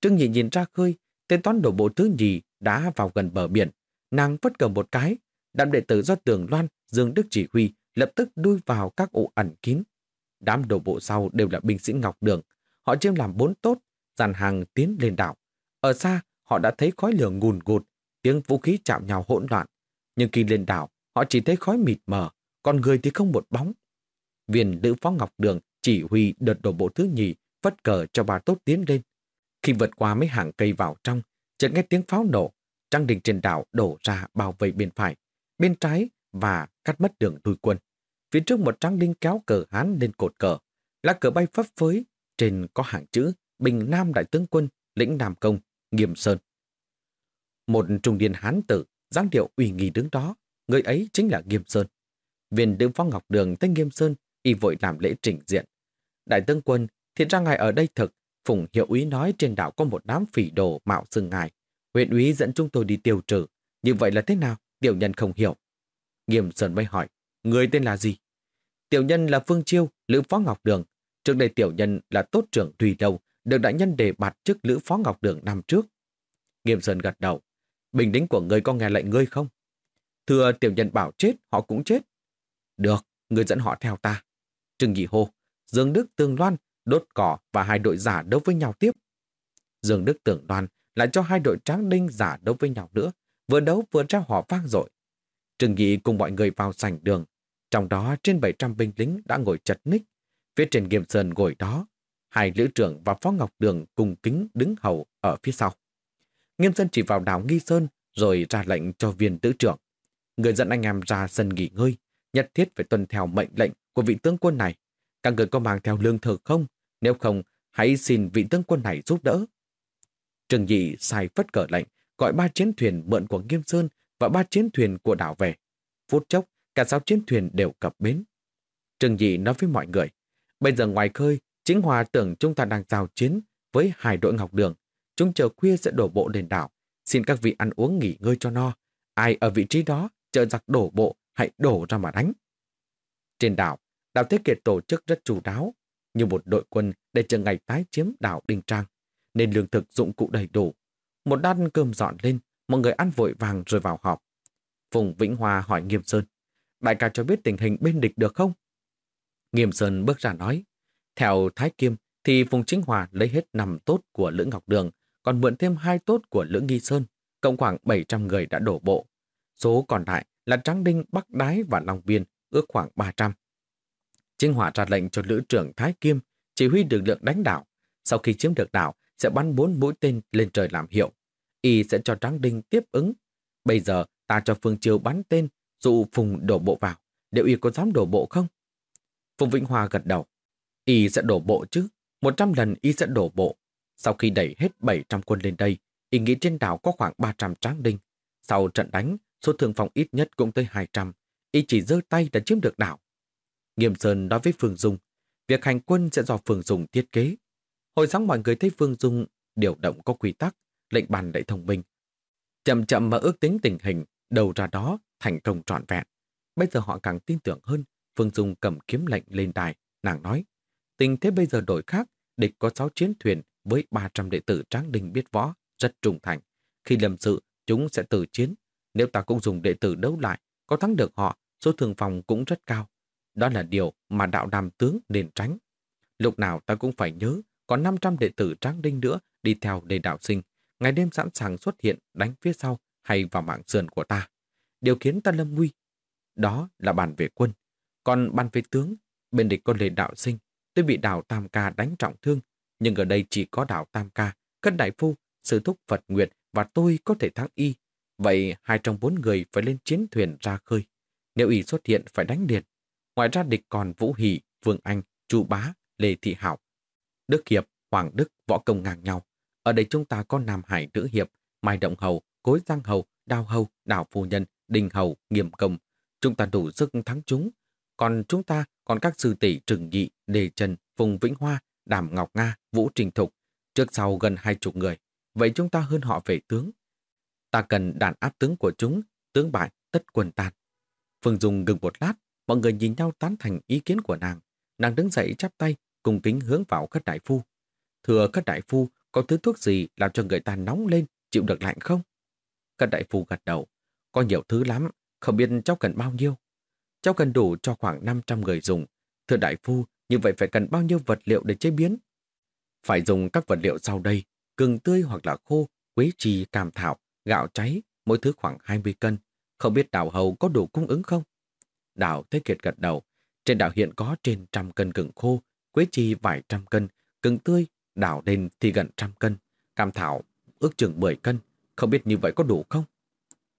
Trương Nhị nhìn ra khơi, tên toán đổ bộ thứ nhì đã vào gần bờ biển. Nàng vất cờ một cái, đám đệ tử do tường loan, Dương Đức chỉ huy lập tức đuôi vào các ổ ẩn kín. Đám đổ bộ sau đều là binh sĩ Ngọc Đường. Họ chiêm làm bốn tốt, dàn hàng tiến lên đảo. Ở xa, họ đã thấy khói lửa ngùn gụt, tiếng vũ khí chạm nhau hỗn loạn. Nhưng khi lên đảo, họ chỉ thấy khói mịt mờ, còn người thì không một bóng. Viên Lữ Phó Ngọc Đường chỉ huy đợt đổ bộ thứ nhì, vất cờ cho bà tốt tiến lên. Khi vượt qua mấy hàng cây vào trong, chợt nghe tiếng pháo nổ, trang đình trên đảo đổ ra bao vây bên phải, bên trái và cắt mất đường đuôi quân. Phía trước một trang đinh kéo cờ hán lên cột cờ, lá cờ bay phấp phới, trên có hàng chữ Bình Nam Đại tướng quân, lĩnh Nam Công, Nghiêm Sơn. Một trung niên hán tử dáng điệu uy nghi đứng đó, người ấy chính là Nghiêm Sơn. Viên đứng phong ngọc đường tới Nghiêm Sơn, y vội làm lễ trình diện. Đại tướng quân, thiệt ra ngài ở đây thực, Phùng hiệu úy nói trên đảo có một đám phỉ đồ mạo xưng ngài. Huyện úy dẫn chúng tôi đi tiêu trừ. Như vậy là thế nào? Tiểu nhân không hiểu. Nghiêm Sơn mới hỏi, người tên là gì? Tiểu nhân là Phương Chiêu, Lữ Phó Ngọc Đường. Trước đây tiểu nhân là tốt trưởng tùy Đầu, được đại nhân đề bạt chức Lữ Phó Ngọc Đường năm trước. Nghiêm Sơn gật đầu. Bình đính của ngươi có nghe lệnh ngươi không? Thưa tiểu nhân bảo chết, họ cũng chết. Được, ngươi dẫn họ theo ta. Trừng nhị hô, Dương Đức Tường Loan đốt cỏ và hai đội giả đấu với nhau tiếp. Dương Đức Tường Loan lại cho hai đội tráng đinh giả đấu với nhau nữa, vừa đấu vừa ra hò vang dội. Trừng Nghị cùng mọi người vào sảnh đường, trong đó trên 700 binh lính đã ngồi chật ních. Phía trên Nghiêm Sơn ngồi đó, hai lữ trưởng và phó Ngọc Đường cùng kính đứng hầu ở phía sau. Nghiêm Sơn chỉ vào đảo Nghi Sơn rồi ra lệnh cho viên tứ trưởng. Người dẫn anh em ra sân nghỉ ngơi, nhất thiết phải tuân theo mệnh lệnh của vị tướng quân này. Các người có mang theo lương thực không? Nếu không, hãy xin vị tướng quân này giúp đỡ. Trừng dị sai phất cờ lệnh, gọi ba chiến thuyền mượn của Nghiêm Sơn và ba chiến thuyền của đảo về. Phút chốc, cả sáu chiến thuyền đều cập bến. Trừng dị nói với mọi người, bây giờ ngoài khơi, chính hòa tưởng chúng ta đang giao chiến với hải đội ngọc đường. Chúng chờ khuya sẽ đổ bộ lên đảo. Xin các vị ăn uống nghỉ ngơi cho no. Ai ở vị trí đó, chờ giặc đổ bộ, hãy đổ ra mà đánh. Trên đảo, đảo Thế Kiệt tổ chức rất chủ đáo, như một đội quân để chờ ngày tái chiếm đảo Đinh Trang, nên lương thực dụng cụ đầy đủ. Một đan cơm dọn lên, mọi người ăn vội vàng rồi vào họp. Phùng Vĩnh Hòa hỏi Nghiêm Sơn, đại ca cho biết tình hình bên địch được không? Nghiêm Sơn bước ra nói, theo Thái Kim thì Phùng Chính Hòa lấy hết năm tốt của Lữ Ngọc Đường, còn mượn thêm hai tốt của Lữ Nghi Sơn, cộng khoảng 700 người đã đổ bộ. Số còn lại là Tráng Đinh, Bắc Đái và Long Biên, ước khoảng 300. Chính Hòa ra lệnh cho Lữ trưởng Thái Kim chỉ huy lực lượng đánh đảo. Sau khi chiếm được đảo, sẽ bắn bốn mũi tên lên trời làm hiệu. Y sẽ cho Tráng Đinh tiếp ứng. Bây giờ ta cho Phương Chiêu bắn tên, dụ Phùng đổ bộ vào. Liệu Y có dám đổ bộ không? Phùng Vĩnh Hoa gật đầu. Y sẽ đổ bộ chứ. Một trăm lần Y sẽ đổ bộ. Sau khi đẩy hết 700 quân lên đây, Y nghĩ trên đảo có khoảng 300 tráng đinh. Sau trận đánh, số thương vong ít nhất cũng tới 200. Y chỉ giơ tay đã chiếm được đảo. Nghiêm Sơn nói với Phương Dung, việc hành quân sẽ do Phương Dung thiết kế. Hồi sáng mọi người thấy Phương Dung điều động có quy tắc, lệnh bàn lại thông minh. Chậm chậm mà ước tính tình hình, đầu ra đó thành công trọn vẹn. Bây giờ họ càng tin tưởng hơn, Phương Dung cầm kiếm lệnh lên đài, nàng nói, tình thế bây giờ đổi khác, địch có 6 chiến thuyền với 300 đệ tử tráng đình biết võ, rất trung thành. Khi lâm sự, chúng sẽ tử chiến. Nếu ta cũng dùng đệ tử đấu lại, có thắng được họ, số thường phòng cũng rất cao. Đó là điều mà đạo đàm tướng nên tránh. Lúc nào ta cũng phải nhớ, có 500 đệ tử tráng đinh nữa đi theo để đạo sinh, ngày đêm sẵn sàng xuất hiện đánh phía sau hay vào mạng sườn của ta. Điều khiến ta lâm nguy. Đó là bàn về quân. Còn ban về tướng, bên địch có lề đạo sinh, tôi bị đảo Tam Ca đánh trọng thương, nhưng ở đây chỉ có đảo Tam Ca, Cân Đại Phu, Sư Thúc Phật Nguyệt và tôi có thể thắng y. Vậy hai trong bốn người phải lên chiến thuyền ra khơi. Nếu y xuất hiện phải đánh liền. Ngoài ra địch còn Vũ Hỷ, Vương Anh, Chu Bá, Lê Thị Hảo. Đức Hiệp, Hoàng Đức, Võ Công ngang nhau. Ở đây chúng ta có Nam Hải Nữ Hiệp, Mai Động Hầu, Cối Giang Hầu, Đao Hầu, Đào Phu Nhân, Đình Hầu, Nghiêm Công. Chúng ta đủ sức thắng chúng. Còn chúng ta còn các sư tỷ Trừng Nhị, Đề Trần, Phùng Vĩnh Hoa, Đàm Ngọc Nga, Vũ Trình Thục. Trước sau gần hai chục người. Vậy chúng ta hơn họ về tướng. Ta cần đàn áp tướng của chúng, tướng bại, tất quần tàn Phương Dung ngừng một lát, mọi người nhìn nhau tán thành ý kiến của nàng. Nàng đứng dậy chắp tay, cùng kính hướng vào các đại phu. Thưa các đại phu, có thứ thuốc gì làm cho người ta nóng lên, chịu được lạnh không? Các đại phu gật đầu. Có nhiều thứ lắm, không biết cháu cần bao nhiêu. Cháu cần đủ cho khoảng 500 người dùng. Thưa đại phu, như vậy phải cần bao nhiêu vật liệu để chế biến? Phải dùng các vật liệu sau đây, gừng tươi hoặc là khô, quế trì, cam thảo, gạo cháy, mỗi thứ khoảng 20 cân. Không biết đảo hầu có đủ cung ứng không? Đảo Thế Kiệt gật đầu. Trên đảo hiện có trên trăm cân gừng khô, quế chi vài trăm cân, gừng tươi, đảo lên thì gần trăm cân, cam thảo ước chừng 10 cân. Không biết như vậy có đủ không?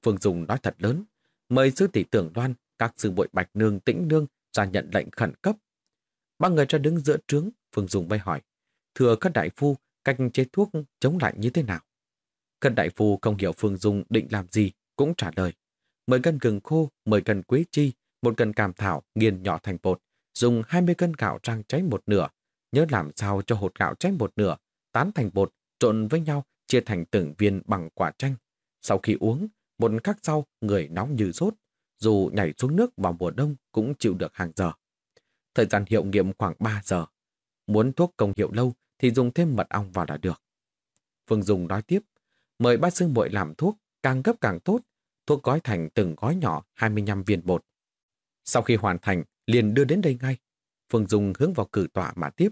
Phương Dung nói thật lớn. Mời sư tỷ tưởng đoan, các sư bội bạch nương tĩnh nương ra nhận lệnh khẩn cấp. Ba người ra đứng giữa trướng, Phương Dung bay hỏi. Thưa các đại phu, cách chế thuốc chống lại như thế nào? Các đại phu không hiểu Phương Dung định làm gì, cũng trả lời. Mười cân gừng khô, mười cân quế chi, một cân cam thảo nghiền nhỏ thành bột, dùng 20 cân gạo rang cháy một nửa, nhớ làm sao cho hột gạo cháy một nửa, tán thành bột, trộn với nhau, chia thành từng viên bằng quả chanh. Sau khi uống, một khắc sau, người nóng như sốt, dù nhảy xuống nước vào mùa đông cũng chịu được hàng giờ. Thời gian hiệu nghiệm khoảng 3 giờ. Muốn thuốc công hiệu lâu thì dùng thêm mật ong vào là được. Phương Dung nói tiếp, mời bác sư muội làm thuốc, càng gấp càng tốt. Thuốc gói thành từng gói nhỏ 25 viên bột. Sau khi hoàn thành, liền đưa đến đây ngay. Phương Dung hướng vào cử tọa mà tiếp.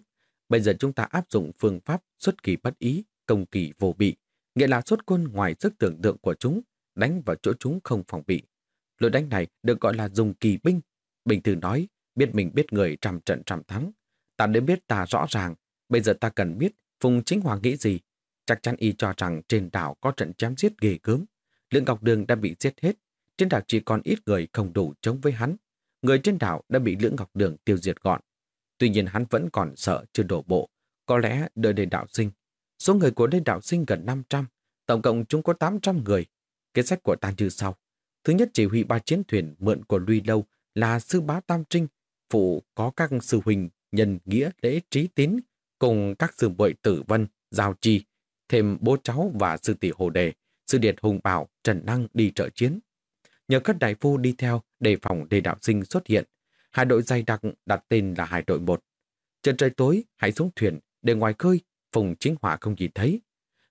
Bây giờ chúng ta áp dụng phương pháp xuất kỳ bất ý, công kỳ vô bị, nghĩa là xuất quân ngoài sức tưởng tượng của chúng, đánh vào chỗ chúng không phòng bị. Lối đánh này được gọi là dùng kỳ binh. Bình thường nói, biết mình biết người trăm trận trăm thắng. Ta đã biết ta rõ ràng, bây giờ ta cần biết Phùng Chính Hoàng nghĩ gì. Chắc chắn y cho rằng trên đảo có trận chém giết ghê gớm. Lượng Ngọc Đường đã bị giết hết. Trên đảo chỉ còn ít người không đủ chống với hắn. Người trên đảo đã bị Lưỡng Ngọc Đường tiêu diệt gọn. Tuy nhiên hắn vẫn còn sợ chưa đổ bộ. Có lẽ đợi đến đạo sinh. Số người của đền đạo sinh gần 500. Tổng cộng chúng có 800 người. Kế sách của ta như sau. Thứ nhất chỉ huy ba chiến thuyền mượn của Luy Lâu là sư bá Tam Trinh, phụ có các sư huynh nhân nghĩa lễ trí tín, cùng các sư muội tử vân, giao chi, thêm bố cháu và sư tỷ hồ đề, sư điệt hùng bảo, trần năng đi trợ chiến. Nhờ các đại phu đi theo đề phòng đề đạo sinh xuất hiện, hai đội dày đặc đặt tên là hải đội một. Trần trời tối, hãy xuống thuyền, để ngoài khơi, phùng chính hỏa không nhìn thấy.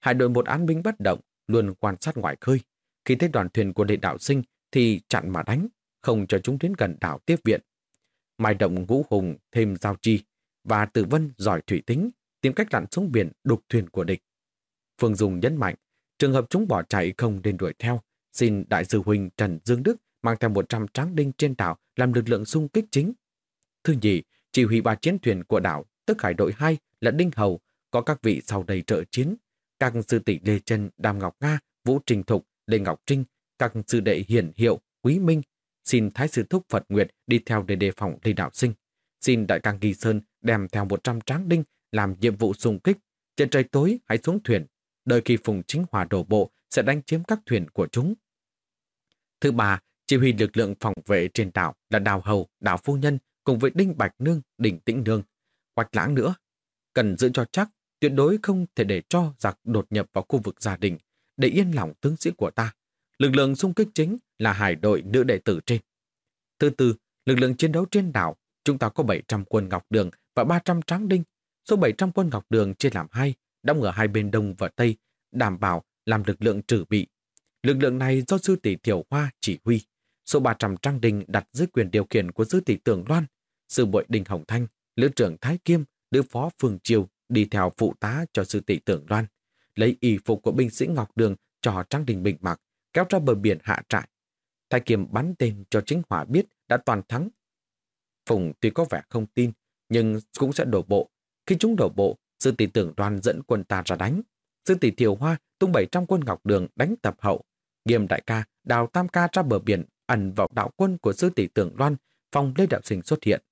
hải đội một án binh bất động, luôn quan sát ngoài khơi. Khi thấy đoàn thuyền của đệ đạo sinh thì chặn mà đánh, không cho chúng đến gần đảo tiếp viện. Mai động ngũ hùng thêm giao chi và tử vân giỏi thủy tính tìm cách lặn xuống biển đục thuyền của địch. Phương Dung nhấn mạnh, trường hợp chúng bỏ chạy không nên đuổi theo, xin đại sư huynh Trần Dương Đức mang theo 100 tráng đinh trên đảo làm lực lượng xung kích chính. Thứ nhì, chỉ huy ba chiến thuyền của đảo, tức hải đội 2 là Đinh Hầu, có các vị sau đây trợ chiến. Các sư tỷ Lê Trân, Đàm Ngọc Nga, Vũ Trình Thục, Lê Ngọc Trinh, các sư đệ Hiển Hiệu, Quý Minh, xin Thái sư Thúc Phật Nguyệt đi theo để đề phòng Lê Đạo Sinh. Xin Đại Càng Kỳ Sơn đem theo 100 tráng đinh làm nhiệm vụ xung kích. Trên trời tối hãy xuống thuyền. Đợi khi Phùng Chính Hòa đổ bộ sẽ đánh chiếm các thuyền của chúng. Thứ ba, chỉ huy lực lượng phòng vệ trên đảo là Đào Hầu, Đào Phu Nhân cùng với Đinh Bạch Nương, Đỉnh Tĩnh Nương, Hoạch Lãng nữa. Cần giữ cho chắc, tuyệt đối không thể để cho giặc đột nhập vào khu vực gia đình, để yên lòng tướng sĩ của ta. Lực lượng xung kích chính là hải đội nữ đệ tử trên. Thứ tư, lực lượng chiến đấu trên đảo, chúng ta có 700 quân Ngọc Đường và 300 Tráng Đinh. Số 700 quân Ngọc Đường chia làm hai, đóng ở hai bên Đông và Tây, đảm bảo làm lực lượng trừ bị. Lực lượng này do sư tỷ Thiểu Hoa chỉ huy. Số 300 Trang Đình đặt dưới quyền điều khiển của sư tỷ Tưởng Loan, sư bội Đình Hồng Thanh, lữ trưởng Thái Kiêm, lữ phó Phương Triều đi theo phụ tá cho sư tỷ Tưởng Loan, lấy y phục của binh sĩ Ngọc Đường cho Trang Đình Bình mặc, kéo ra bờ biển hạ trại. Thái kiềm bắn tên cho chính hỏa biết đã toàn thắng. Phùng tuy có vẻ không tin, nhưng cũng sẽ đổ bộ. Khi chúng đổ bộ, sư tỷ Tưởng Loan dẫn quân ta ra đánh. Sư tỷ Thiều Hoa tung 700 quân Ngọc Đường đánh tập hậu. Nghiêm đại ca đào tam ca ra bờ biển ẩn vào đạo quân của sư tỷ Tưởng Loan phòng Lê Đạo Sinh xuất hiện.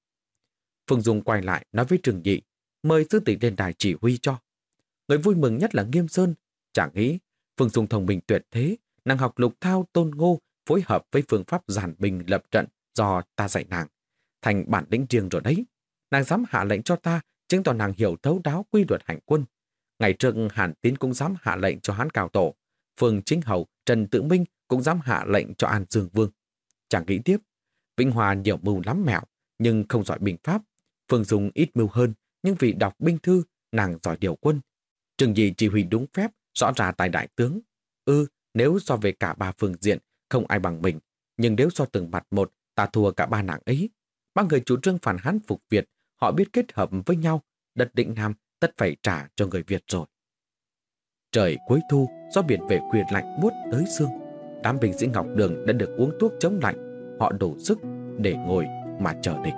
Phương Dung quay lại nói với Trường Nhị, mời sư tỷ lên đài chỉ huy cho. Người vui mừng nhất là Nghiêm Sơn. Chẳng nghĩ, Phương Dung thông minh tuyệt thế, nàng học lục thao tôn ngô phối hợp với phương pháp giản bình lập trận do ta dạy nàng. Thành bản lĩnh riêng rồi đấy. Nàng dám hạ lệnh cho ta, chứng tỏ nàng hiểu thấu đáo quy luật hành quân. Ngày trước Hàn Tín cũng dám hạ lệnh cho hắn cào tổ. Phương Chính Hầu, Trần Tự Minh cũng dám hạ lệnh cho An Dương Vương. Chẳng nghĩ tiếp, Vĩnh Hòa nhiều mưu lắm mẹo, nhưng không giỏi binh pháp. Phương Dung ít mưu hơn, nhưng vì đọc binh thư, nàng giỏi điều quân. Trừng gì chỉ huy đúng phép, rõ ra tài đại tướng. ư nếu so về cả ba phương diện, không ai bằng mình. Nhưng nếu so từng mặt một, ta thua cả ba nàng ấy. Ba người chủ trương phản hán phục Việt, họ biết kết hợp với nhau, đất định Nam tất phải trả cho người Việt rồi. Trời cuối thu, do biển về khuya lạnh buốt tới xương. Đám binh sĩ Ngọc Đường đã được uống thuốc chống lạnh. Họ đủ sức để ngồi mà chờ địch.